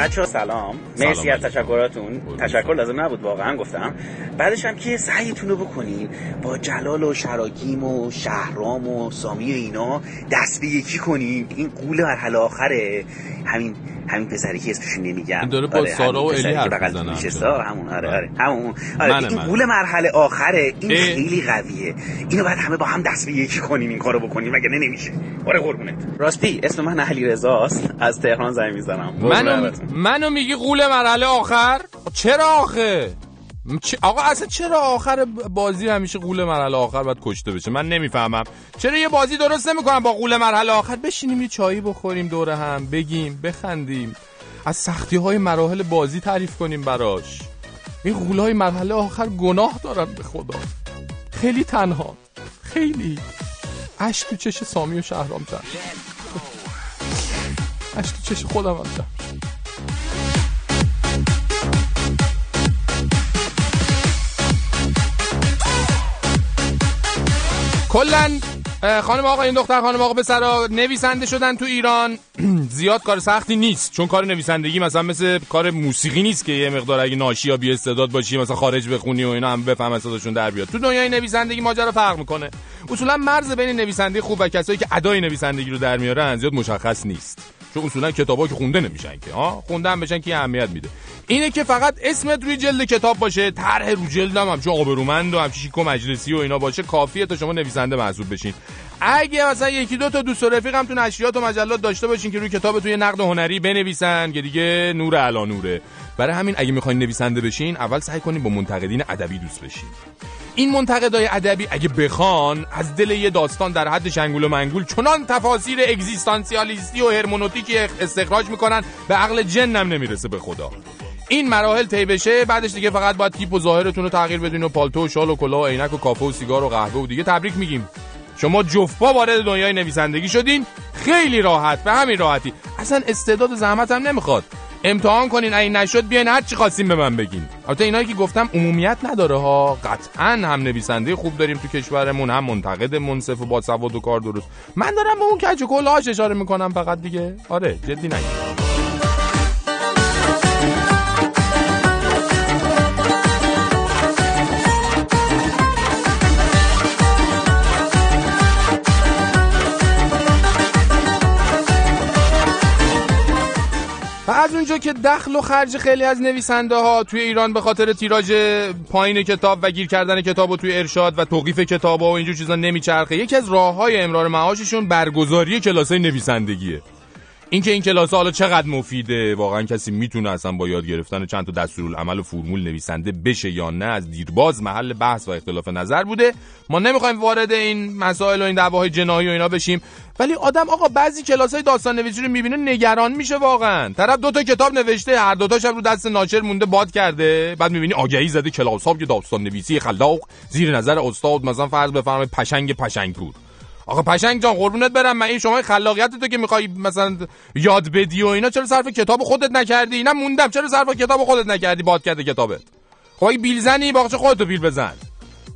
بچه ها سلام مرسی از تشکراتون. تشکر لازم نبود واقعا گفتم. بعدش هم که سعیتون رو بکنین با جلال و شراکیم و شهرام و سامی و اینا دست به یکی کنین این قول مرحله آخره. همین همین پسری که اسمشون نمیگم. داره با آره، سارا و الی حرف می‌زنه. همون. آره آره. همون. آره این. قول مرحله آخره. این اه. خیلی قویه. اینو بعد همه با هم دست به یکی کنیم این کارو بکنیم. وگرنه نمیشه؟ آره قربونت. راستی اسم من علی رضاست از تهران زنگ می‌زنم. منو منو میگی قول مرحله آخر؟ چرا آخه؟ آقا اصلا چرا آخر بازی همیشه قول مرحله آخر باید کشته بشه؟ من نمی‌فهمم. چرا یه بازی درست نمی‌کنم با قول مرحله آخر؟ بشینیم یه چایی بخوریم دور هم بگیم بخندیم. از سختی های مراحل بازی تعریف کنیم براش. این قول های مرحله آخر گناه دارن به خدا. خیلی تنها. خیلی. اشک تو چش سامی و شهرام جمع اشک تو چش خودم هم جمع کلا اه، خانم آقا این دختر خانم آقا پسرا نویسنده شدن تو ایران. [CLEARS THROAT] زیاد کار سختی نیست چون کار نویسندگی مثلا مثل کار موسیقی نیست که یه مقدار اگه ناشی یا بی استعداد باشی مثلا خارج بخونی و اینا هم بفهم صداشون در بیاد. تو دنیای نویسندگی ماجرا فرق می‌کنه. اصولا مرز بین نویسنده خوب و کسایی که ادای نویسندگی رو در میارن زیاد مشخص نیست. چون اصولا کتابا که خونده نمیشن که ها خوندن بشن که اهمیت میده. اینه که فقط اسمت روی جلد کتاب باشه طرح رو جلد هم همچون آبرومند و همچون شیک و مجلسی و اینا باشه کافیه تا شما نویسنده محسوب بشین. اگه مثلا یکی دو تا دوست و رفیق هم تو نشریات و مجلات داشته باشین که روی کتابتون یه نقد هنری بنویسن که دیگه نور علا نوره. برای همین اگه می‌خواین نویسنده بشین اول سعی کنین با منتقدین ادبی دوست بشین. این منتقدای ادبی اگه بخوان از دل یه داستان در حد شنگول و منگول چنان تفاسیر اگزیستانسیالیستی و هرمونوتیکی استخراج می‌کنن به عقل جنم نمی‌رسه به خدا. این مراحل طی بشه بعدش دیگه فقط باید تیپ و ظاهرتون رو تغییر بدین و پالتو و شال و کلاه و عینک و کافه و سیگار و قهوه و دیگه تبریک میگیم. شما جفپا وارد دنیای نویسندگی شدین. خیلی راحت به همین راحتی. اصلا استعداد و زحمت هم نمی‌خواد. امتحان کنین این نشد بیاین هر چی خواستین به من بگین. البته اینایی که گفتم عمومیت نداره ها. قطعا هم نویسنده خوب داریم تو کشورمون هم منتقد منصف و با سواد و کار درست. من دارم به اون کج و اشاره می‌کنم فقط دیگه. آره جدی نگیر و از اونجا که دخل و خرج خیلی از نویسنده ها توی ایران به خاطر تیراژ پایین کتاب و گیر کردن کتاب و توی ارشاد و توقیف کتاب و اینجور چیزا نمیچرخه یکی از راه های امرار معاششون برگزاری کلاس نویسندگیه. اینکه این کلاس حالا چقدر مفیده واقعا کسی می‌تونه اصلا با یاد گرفتن چند تا دستورالعمل و فرمول نویسنده بشه یا نه از دیرباز محل بحث و اختلاف نظر بوده. ما نمی‌خوایم وارد این مسائل و این دعواهای جناحی و اینا بشیم. ولی آدم آقا بعضی کلاس های داستان نویسی رو می‌بینه نگران میشه واقعا. طرف دو تا کتاب نوشته هر دو تاش هم رو دست ناشر مونده باد کرده. بعد می‌بینی آگهی زده کلاس که داستان نویسی خلاق زیر نظر استاد مثلا فرض بفرمایید پشنگ پشنگپور. آقا پشنگ جان قربونت برم. من این شما خلاقیت تو که می‌خوای مثلا یاد بدی و اینا چرا صرف کتاب خودت نکردی؟ اینا موندم. چرا صرف کتاب خودت نکردی باد کرده کتابت؟ خب اگه بیل زنی باقش خودتو بیل بزن.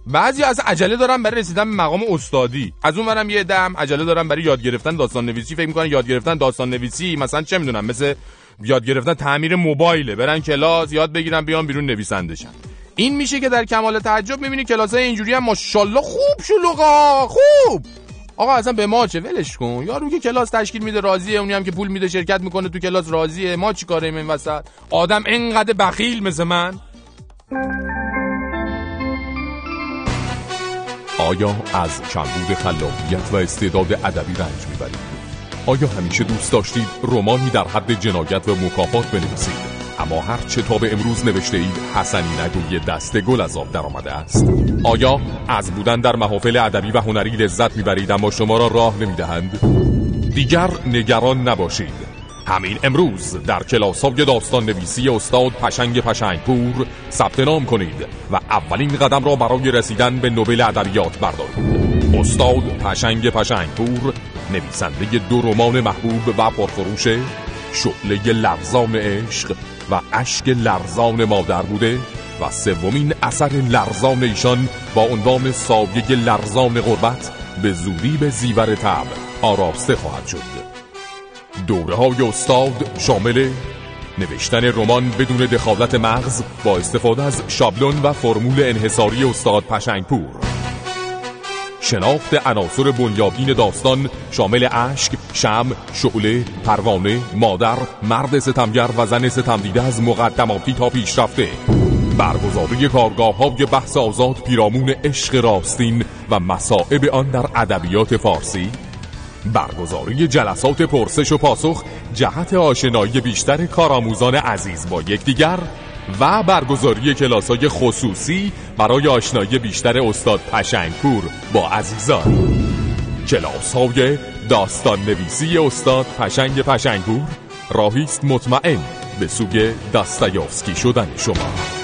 بعضی از عجله دارن برای رسیدن به مقام استادی. از اون برم یه دم عجله دارن برای یاد گرفتن داستان نویسی فکر می‌کنن یاد گرفتن داستان نویسی مثلا چه می‌دونم مثل یاد گرفتن تعمیر موبایله. برن کلاس یاد بگیرن بیان بیرون نویسندشن. این میشه که در کمال تعجب می‌بینی کلاس اینجوری هم ماشاءالله خوب شلوغا خوب! آقا اصلا به ما چه؟ ولش کن. یارو که کلاس تشکیل میده راضیه. اونی هم که پول میده شرکت می‌کنه تو کلاس راضیه. ما چی کاریم این وسط؟ آدم انقدر بخیل مثل من. آیا از کمبود خلاقیت و استعداد ادبی رنج می‌برید؟ آیا همیشه دوست داشتید رومانی در حد جنایت و مکافات بنویسید؟ اما هر چه تا به امروز نوشته اید حسنی نگوی دست گل از آب درآمده است. آیا از بودن در محافل ادبی و هنری لذت می‌برید اما شما را راه نمی‌دهند؟ دیگر نگران نباشید. همین امروز در کلاس های داستان نویسی استاد پشنگ پشنگپور ثبت نام کنید و اولین قدم را برای رسیدن به نوبل ادبیات بردارید. استاد پشنگ پشنگپور نویسنده دو رمان محبوب و پرفروش شعله لرزان عشق و اشک لرزان مادر بوده و سومین اثر لرزان ایشان با عنوان سایه لرزان غربت به زودی به زیور تب آراسته خواهد شد. دوره های استاد شامل نوشتن رمان بدون دخالت مغز با استفاده از شابلون و فرمول انحصاری استاد پشنگپور. شناخت عناصر بنیادین داستان شامل اشک، شم، شعله، پروانه، مادر، مرد ستمگر و زن ستمدیده از مقدماتی تا پیشرفته. برگزاری کارگاه های بحث آزاد پیرامون عشق راستین و مسائب آن در ادبیات فارسی. برگزاری جلسات پرسش و پاسخ جهت آشنایی بیشتر کارآموزان عزیز با یکدیگر و برگزاری کلاس های خصوصی برای آشنایی بیشتر استاد پشنگپور با عزیزان. کلاس های داستان نویسی استاد پشنگ پشنگپور راهیست مطمئن به سوی داستایوفسکی شدن شما.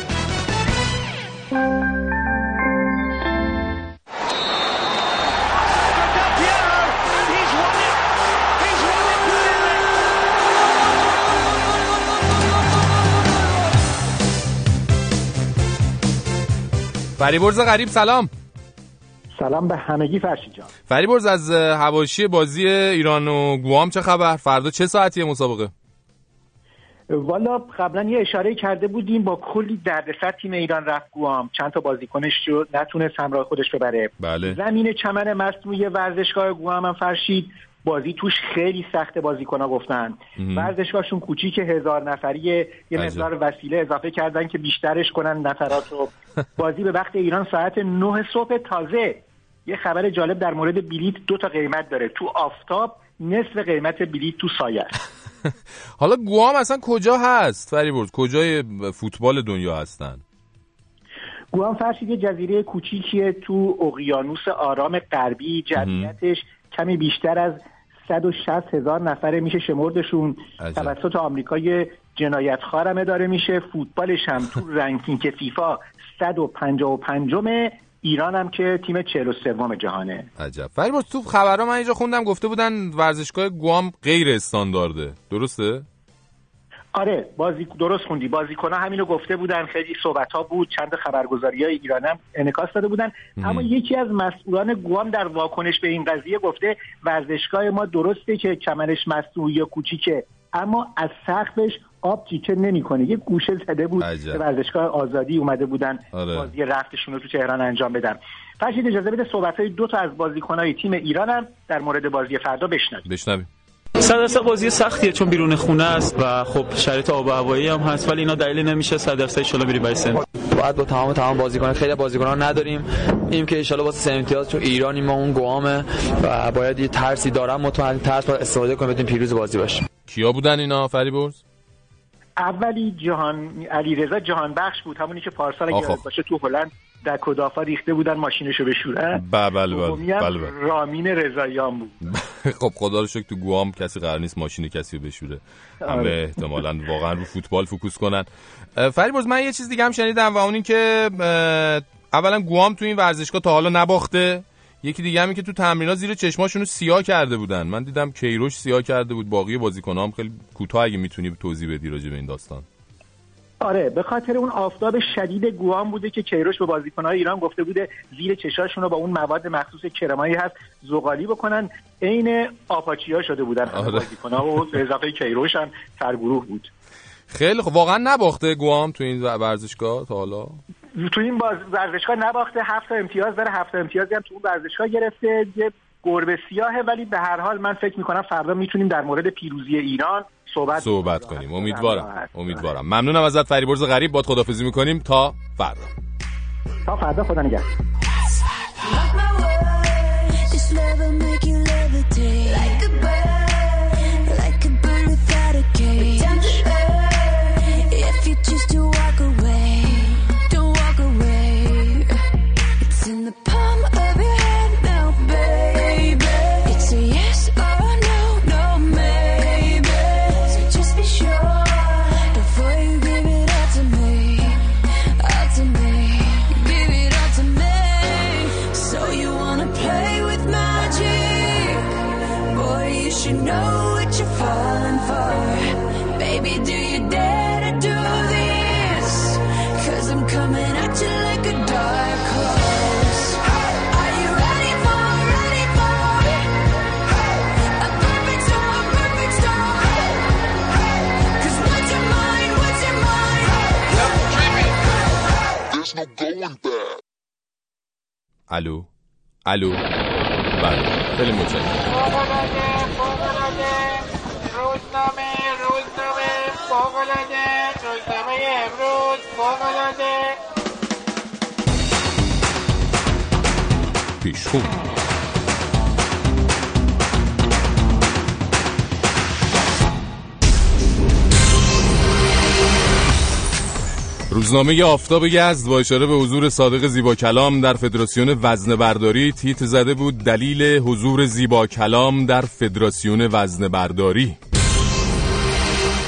فریبرز غریب سلام. سلام به همگی فرشی جان. فریبرز از هواشی بازی ایران و گوام چه خبر؟ فردا چه ساعتیه مسابقه؟ والا قبلا یه اشاره کرده بودیم با کلی دردسر تیم ایران رفت گوام. چند تا بازیکنش رو نتونست همراه خودش ببره. بله. زمین چمن مصنوعی ورزشگاه گوام هم فرشید. بازی توش خیلی سخت بازیکن ها گفتن ورزشگاهشون کوچیک هزار نفریه. یه مقدار وسیله اضافه کردن که بیشترش کنن نفرات. رو [LAUGHS] بازی به وقت ایران ساعت 9 صبح تازه. یه خبر جالب در مورد بلیت دو تا قیمت داره. تو آفتاب نصف قیمت بلیت تو سایه [LAUGHS] حالا گوام اصلا کجا هست؟ فریبرز کجای فوتبال دنیا هستن؟ گوام فرشید یه جزیره کوچیکیه تو اقیانوس آرام غربی. جمعیتش کمی بیشتر از 160 هزار نفره میشه شمردشون. توسط آمریکای جنایتخوار داره میشه. فوتبالش هم تو رنکینگ فیفا 155 ایران هم که تیم 43 جهانه. عجب. فریبرز تو خبرها من اینجا خوندم گفته بودن ورزشگاه گوام غیر استاندارده. درسته؟ آره بازی درست خوندی. بازیکن‌ها همینو گفته بودن. خیلی صحبت ها بود. چند خبرگزاری های ایران هم انعکاس داده بودن. اما یکی از مسئولان گوام در واکنش به این قضیه گفته ورزشگاه ما درسته که کمرش مصنوعی یا کوچیکه اما از سقفش آب چیچه نمی‌کنه. یه گوشه زده بود به ورزشگاه آزادی اومده بودن آره. بازی رفتشون رو تو تهران انجام بدن. فرشید اجازه بده صحبت های دو تا از بازیکنهای تیم ایران هم در مورد بازی فردا بشنویم. بشنویم. صد بازی سختیه چون بیرون خونه است و خب شرایط آب و هوایی هم هست ولی اینا دلیلی نمیشه. صد درصد ان میری برای سن. باید با تمام تمام بازیکن خیلی بازیکنان نداریم. این که ان واسه سه امتیاز چون ایرانی ما اون گوامه و باید یه ترسی دارم. مطمئن ترس باید استفاده کنیم بتونیم پیروز بازی باشیم. کیا بودن اینا؟ فریبرز اولی جهان علیرضا جهان بخش بود. همونی که پارسال اگه باشه تو هلند در کدافا ریخته بودن ماشینشو بشورن. بله بله بله, بله. رامین رضاییان بود. [LAUGHS] [LAUGHS] خب خدا رو شکر تو گوام کسی قرار نیست ماشین کسی رو بشوره. همه احتمالا واقعا رو فوتبال focus کنن. فریبرز من یه چیز دیگه هم شنیدم و اون این که اولا گوام تو این ورزشگاه تا حالا نباخته. یکی دیگه همی که تو تمرینات زیر چشماشون رو سیاه کرده بودن. من دیدم کیروش سیاه کرده بود. باقی بازیکنام خیلی کوتاه اگه می‌تونی توضیح بدی راجع به این داستان. آره به خاطر اون آفتاب شدید گوام بوده که کیروش به بازیکنهای ایران گفته بوده زیر چشاشون رو با اون مواد مخصوص کرمایی هست زغالی بکنن. عین آپاچیا شده بودن آره. بازیکنها و اضافه کیروش هم سرگروه بود. خیلی خب واقعا نباخته گوام تو این ورزشگاه تا حالا؟ تو این باز ورزشگاه نباخته هفت امتیاز داره هفت امتیازی هم تو اون ورزشگاه گرفته. یه گربه سیاهه ولی به هر حال من فکر می‌کنم فردا می‌تونیم در مورد پیروزی ایران صحبت صحبت کنیم. امیدوارم. امیدوارم. ممنونم ازت فریبرز غریب. باد خدافظی می‌کنیم. تا فردا. تا فردا خدا نگهدار. الو؟ الو؟ بله. خیلی متشکرم. روزنامه روزنامه فوقلاده روزنامه امروز فوقلاده پیشخون روزنامه آفتاب یزد با اشاره به حضور صادق زیبا کلام در فدراسیون وزن برداری تیت زده بود دلیل حضور زیبا کلام در فدراسیون وزن برداری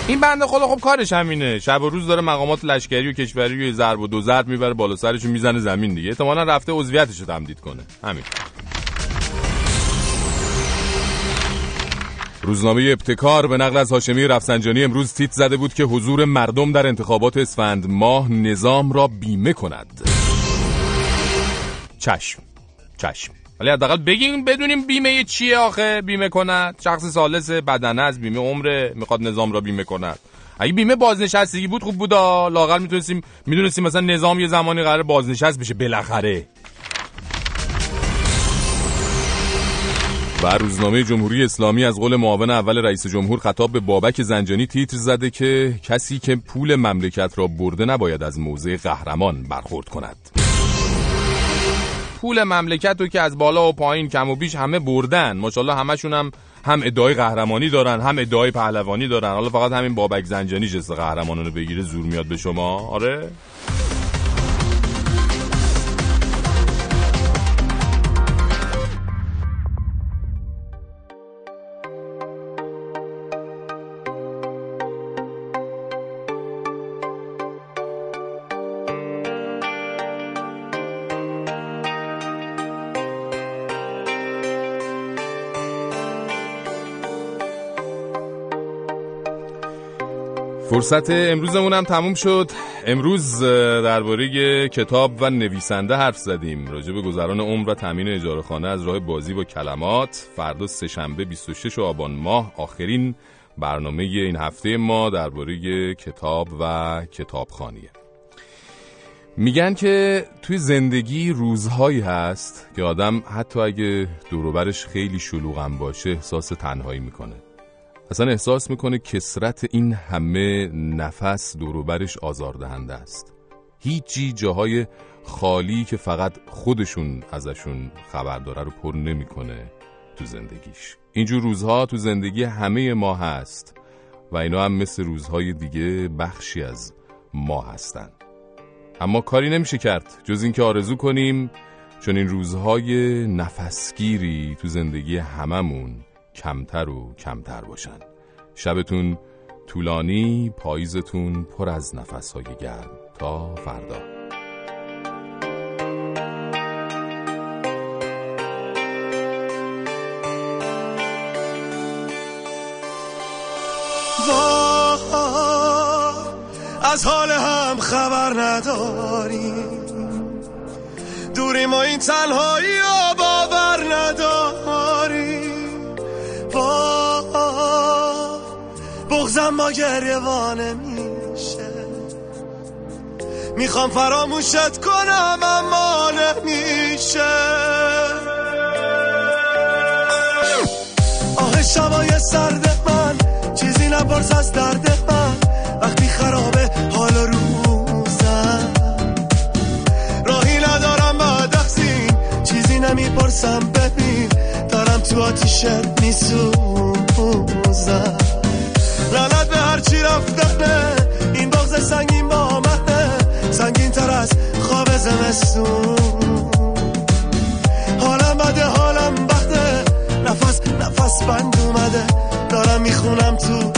این بنده خدا خب کارش همینه. شب و روز داره مقامات لشکری و کشوری و ضرب و دو ضرب می‌بره بالا سرش می‌زنه زمین دیگه. احتمالاً رفته عضویتش رو تمدید کنه. همین. روزنامه ابتکار به نقل از هاشمی رفسنجانی امروز تیت زده بود که حضور مردم در انتخابات اسفند ماه نظام را بیمه کند. چشم چشم. ولی حداقل بگیم بدونیم بیمه چیه آخه؟ بیمه کند؟ شخص سالس بدنه از بیمه عمره می‌خواد نظام را بیمه کند. اگه بیمه بازنشستگی بود خوب بودا لاغر می‌تونستیم می‌دونستیم مثلا نظام یه زمانی قرار بازنشست بشه بالاخره. و روزنامه جمهوری اسلامی از قول معاون اول رئیس جمهور خطاب به بابک زنجانی تیتر زده که کسی که پول مملکت را برده نباید از موضع قهرمان برخورد کند. پول مملکت رو که از بالا و پایین کم و بیش همه بردن ماشاءالله همشون هم هم ادعای قهرمانی دارن هم ادعای پهلوانی دارن. حالا فقط همین بابک زنجانی جست قهرمانانو بگیره زور میاد به شما. آره؟ فرصت امروزمون هم تموم شد. امروز درباره کتاب و نویسنده حرف زدیم. راجع به گذران عمر و تامین اجاره خانه از راه بازی با کلمات. فردا سهشنبه 26 آبان ماه. آخرین برنامه این هفته ما درباره کتاب و کتابخانیه. میگن که توی زندگی روزهایی هست که آدم حتی اگه دوروبرش خیلی شلوغم باشه احساس تنهایی می‌کنه. اصلا احساس می‌کنه کسرت این همه نفس دوروبرش آزاردهنده است. هیچی جاهای خالی که فقط خودشون ازشون خبر داره رو پر نمی‌کنه تو زندگیش. اینجور روزها تو زندگی همه ما هست و اینا هم مثل روزهای دیگه بخشی از ما هستن. اما کاری نمیشه کرد جز اینکه آرزو کنیم چون این روزهای نفسگیری تو زندگی هممون کمتر و کمتر باشن. شبتون طولانی پاییزتون پر از نفسهای گرم. تا فردا. از حال هم خبر نداریم. دوری ما این تنهایی باور نداریم. بغزم با گریوانه میشه. می‌خوام فراموشت کنم اما نمیشه. آه شبای سرد من چیزی نپرس از درد من. وقتی خرابه حال روزم. راهی ندارم بعد از چیزی نمی‌پرسم. ببین دارم تو آتیشت میسوزم. لعنت به هرچی رفتنه این بغز سنگین با منه سنگین تر از خواب زمستون. حالم بده حالم بده نفس نفس بند اومده. دارم می‌خونم تو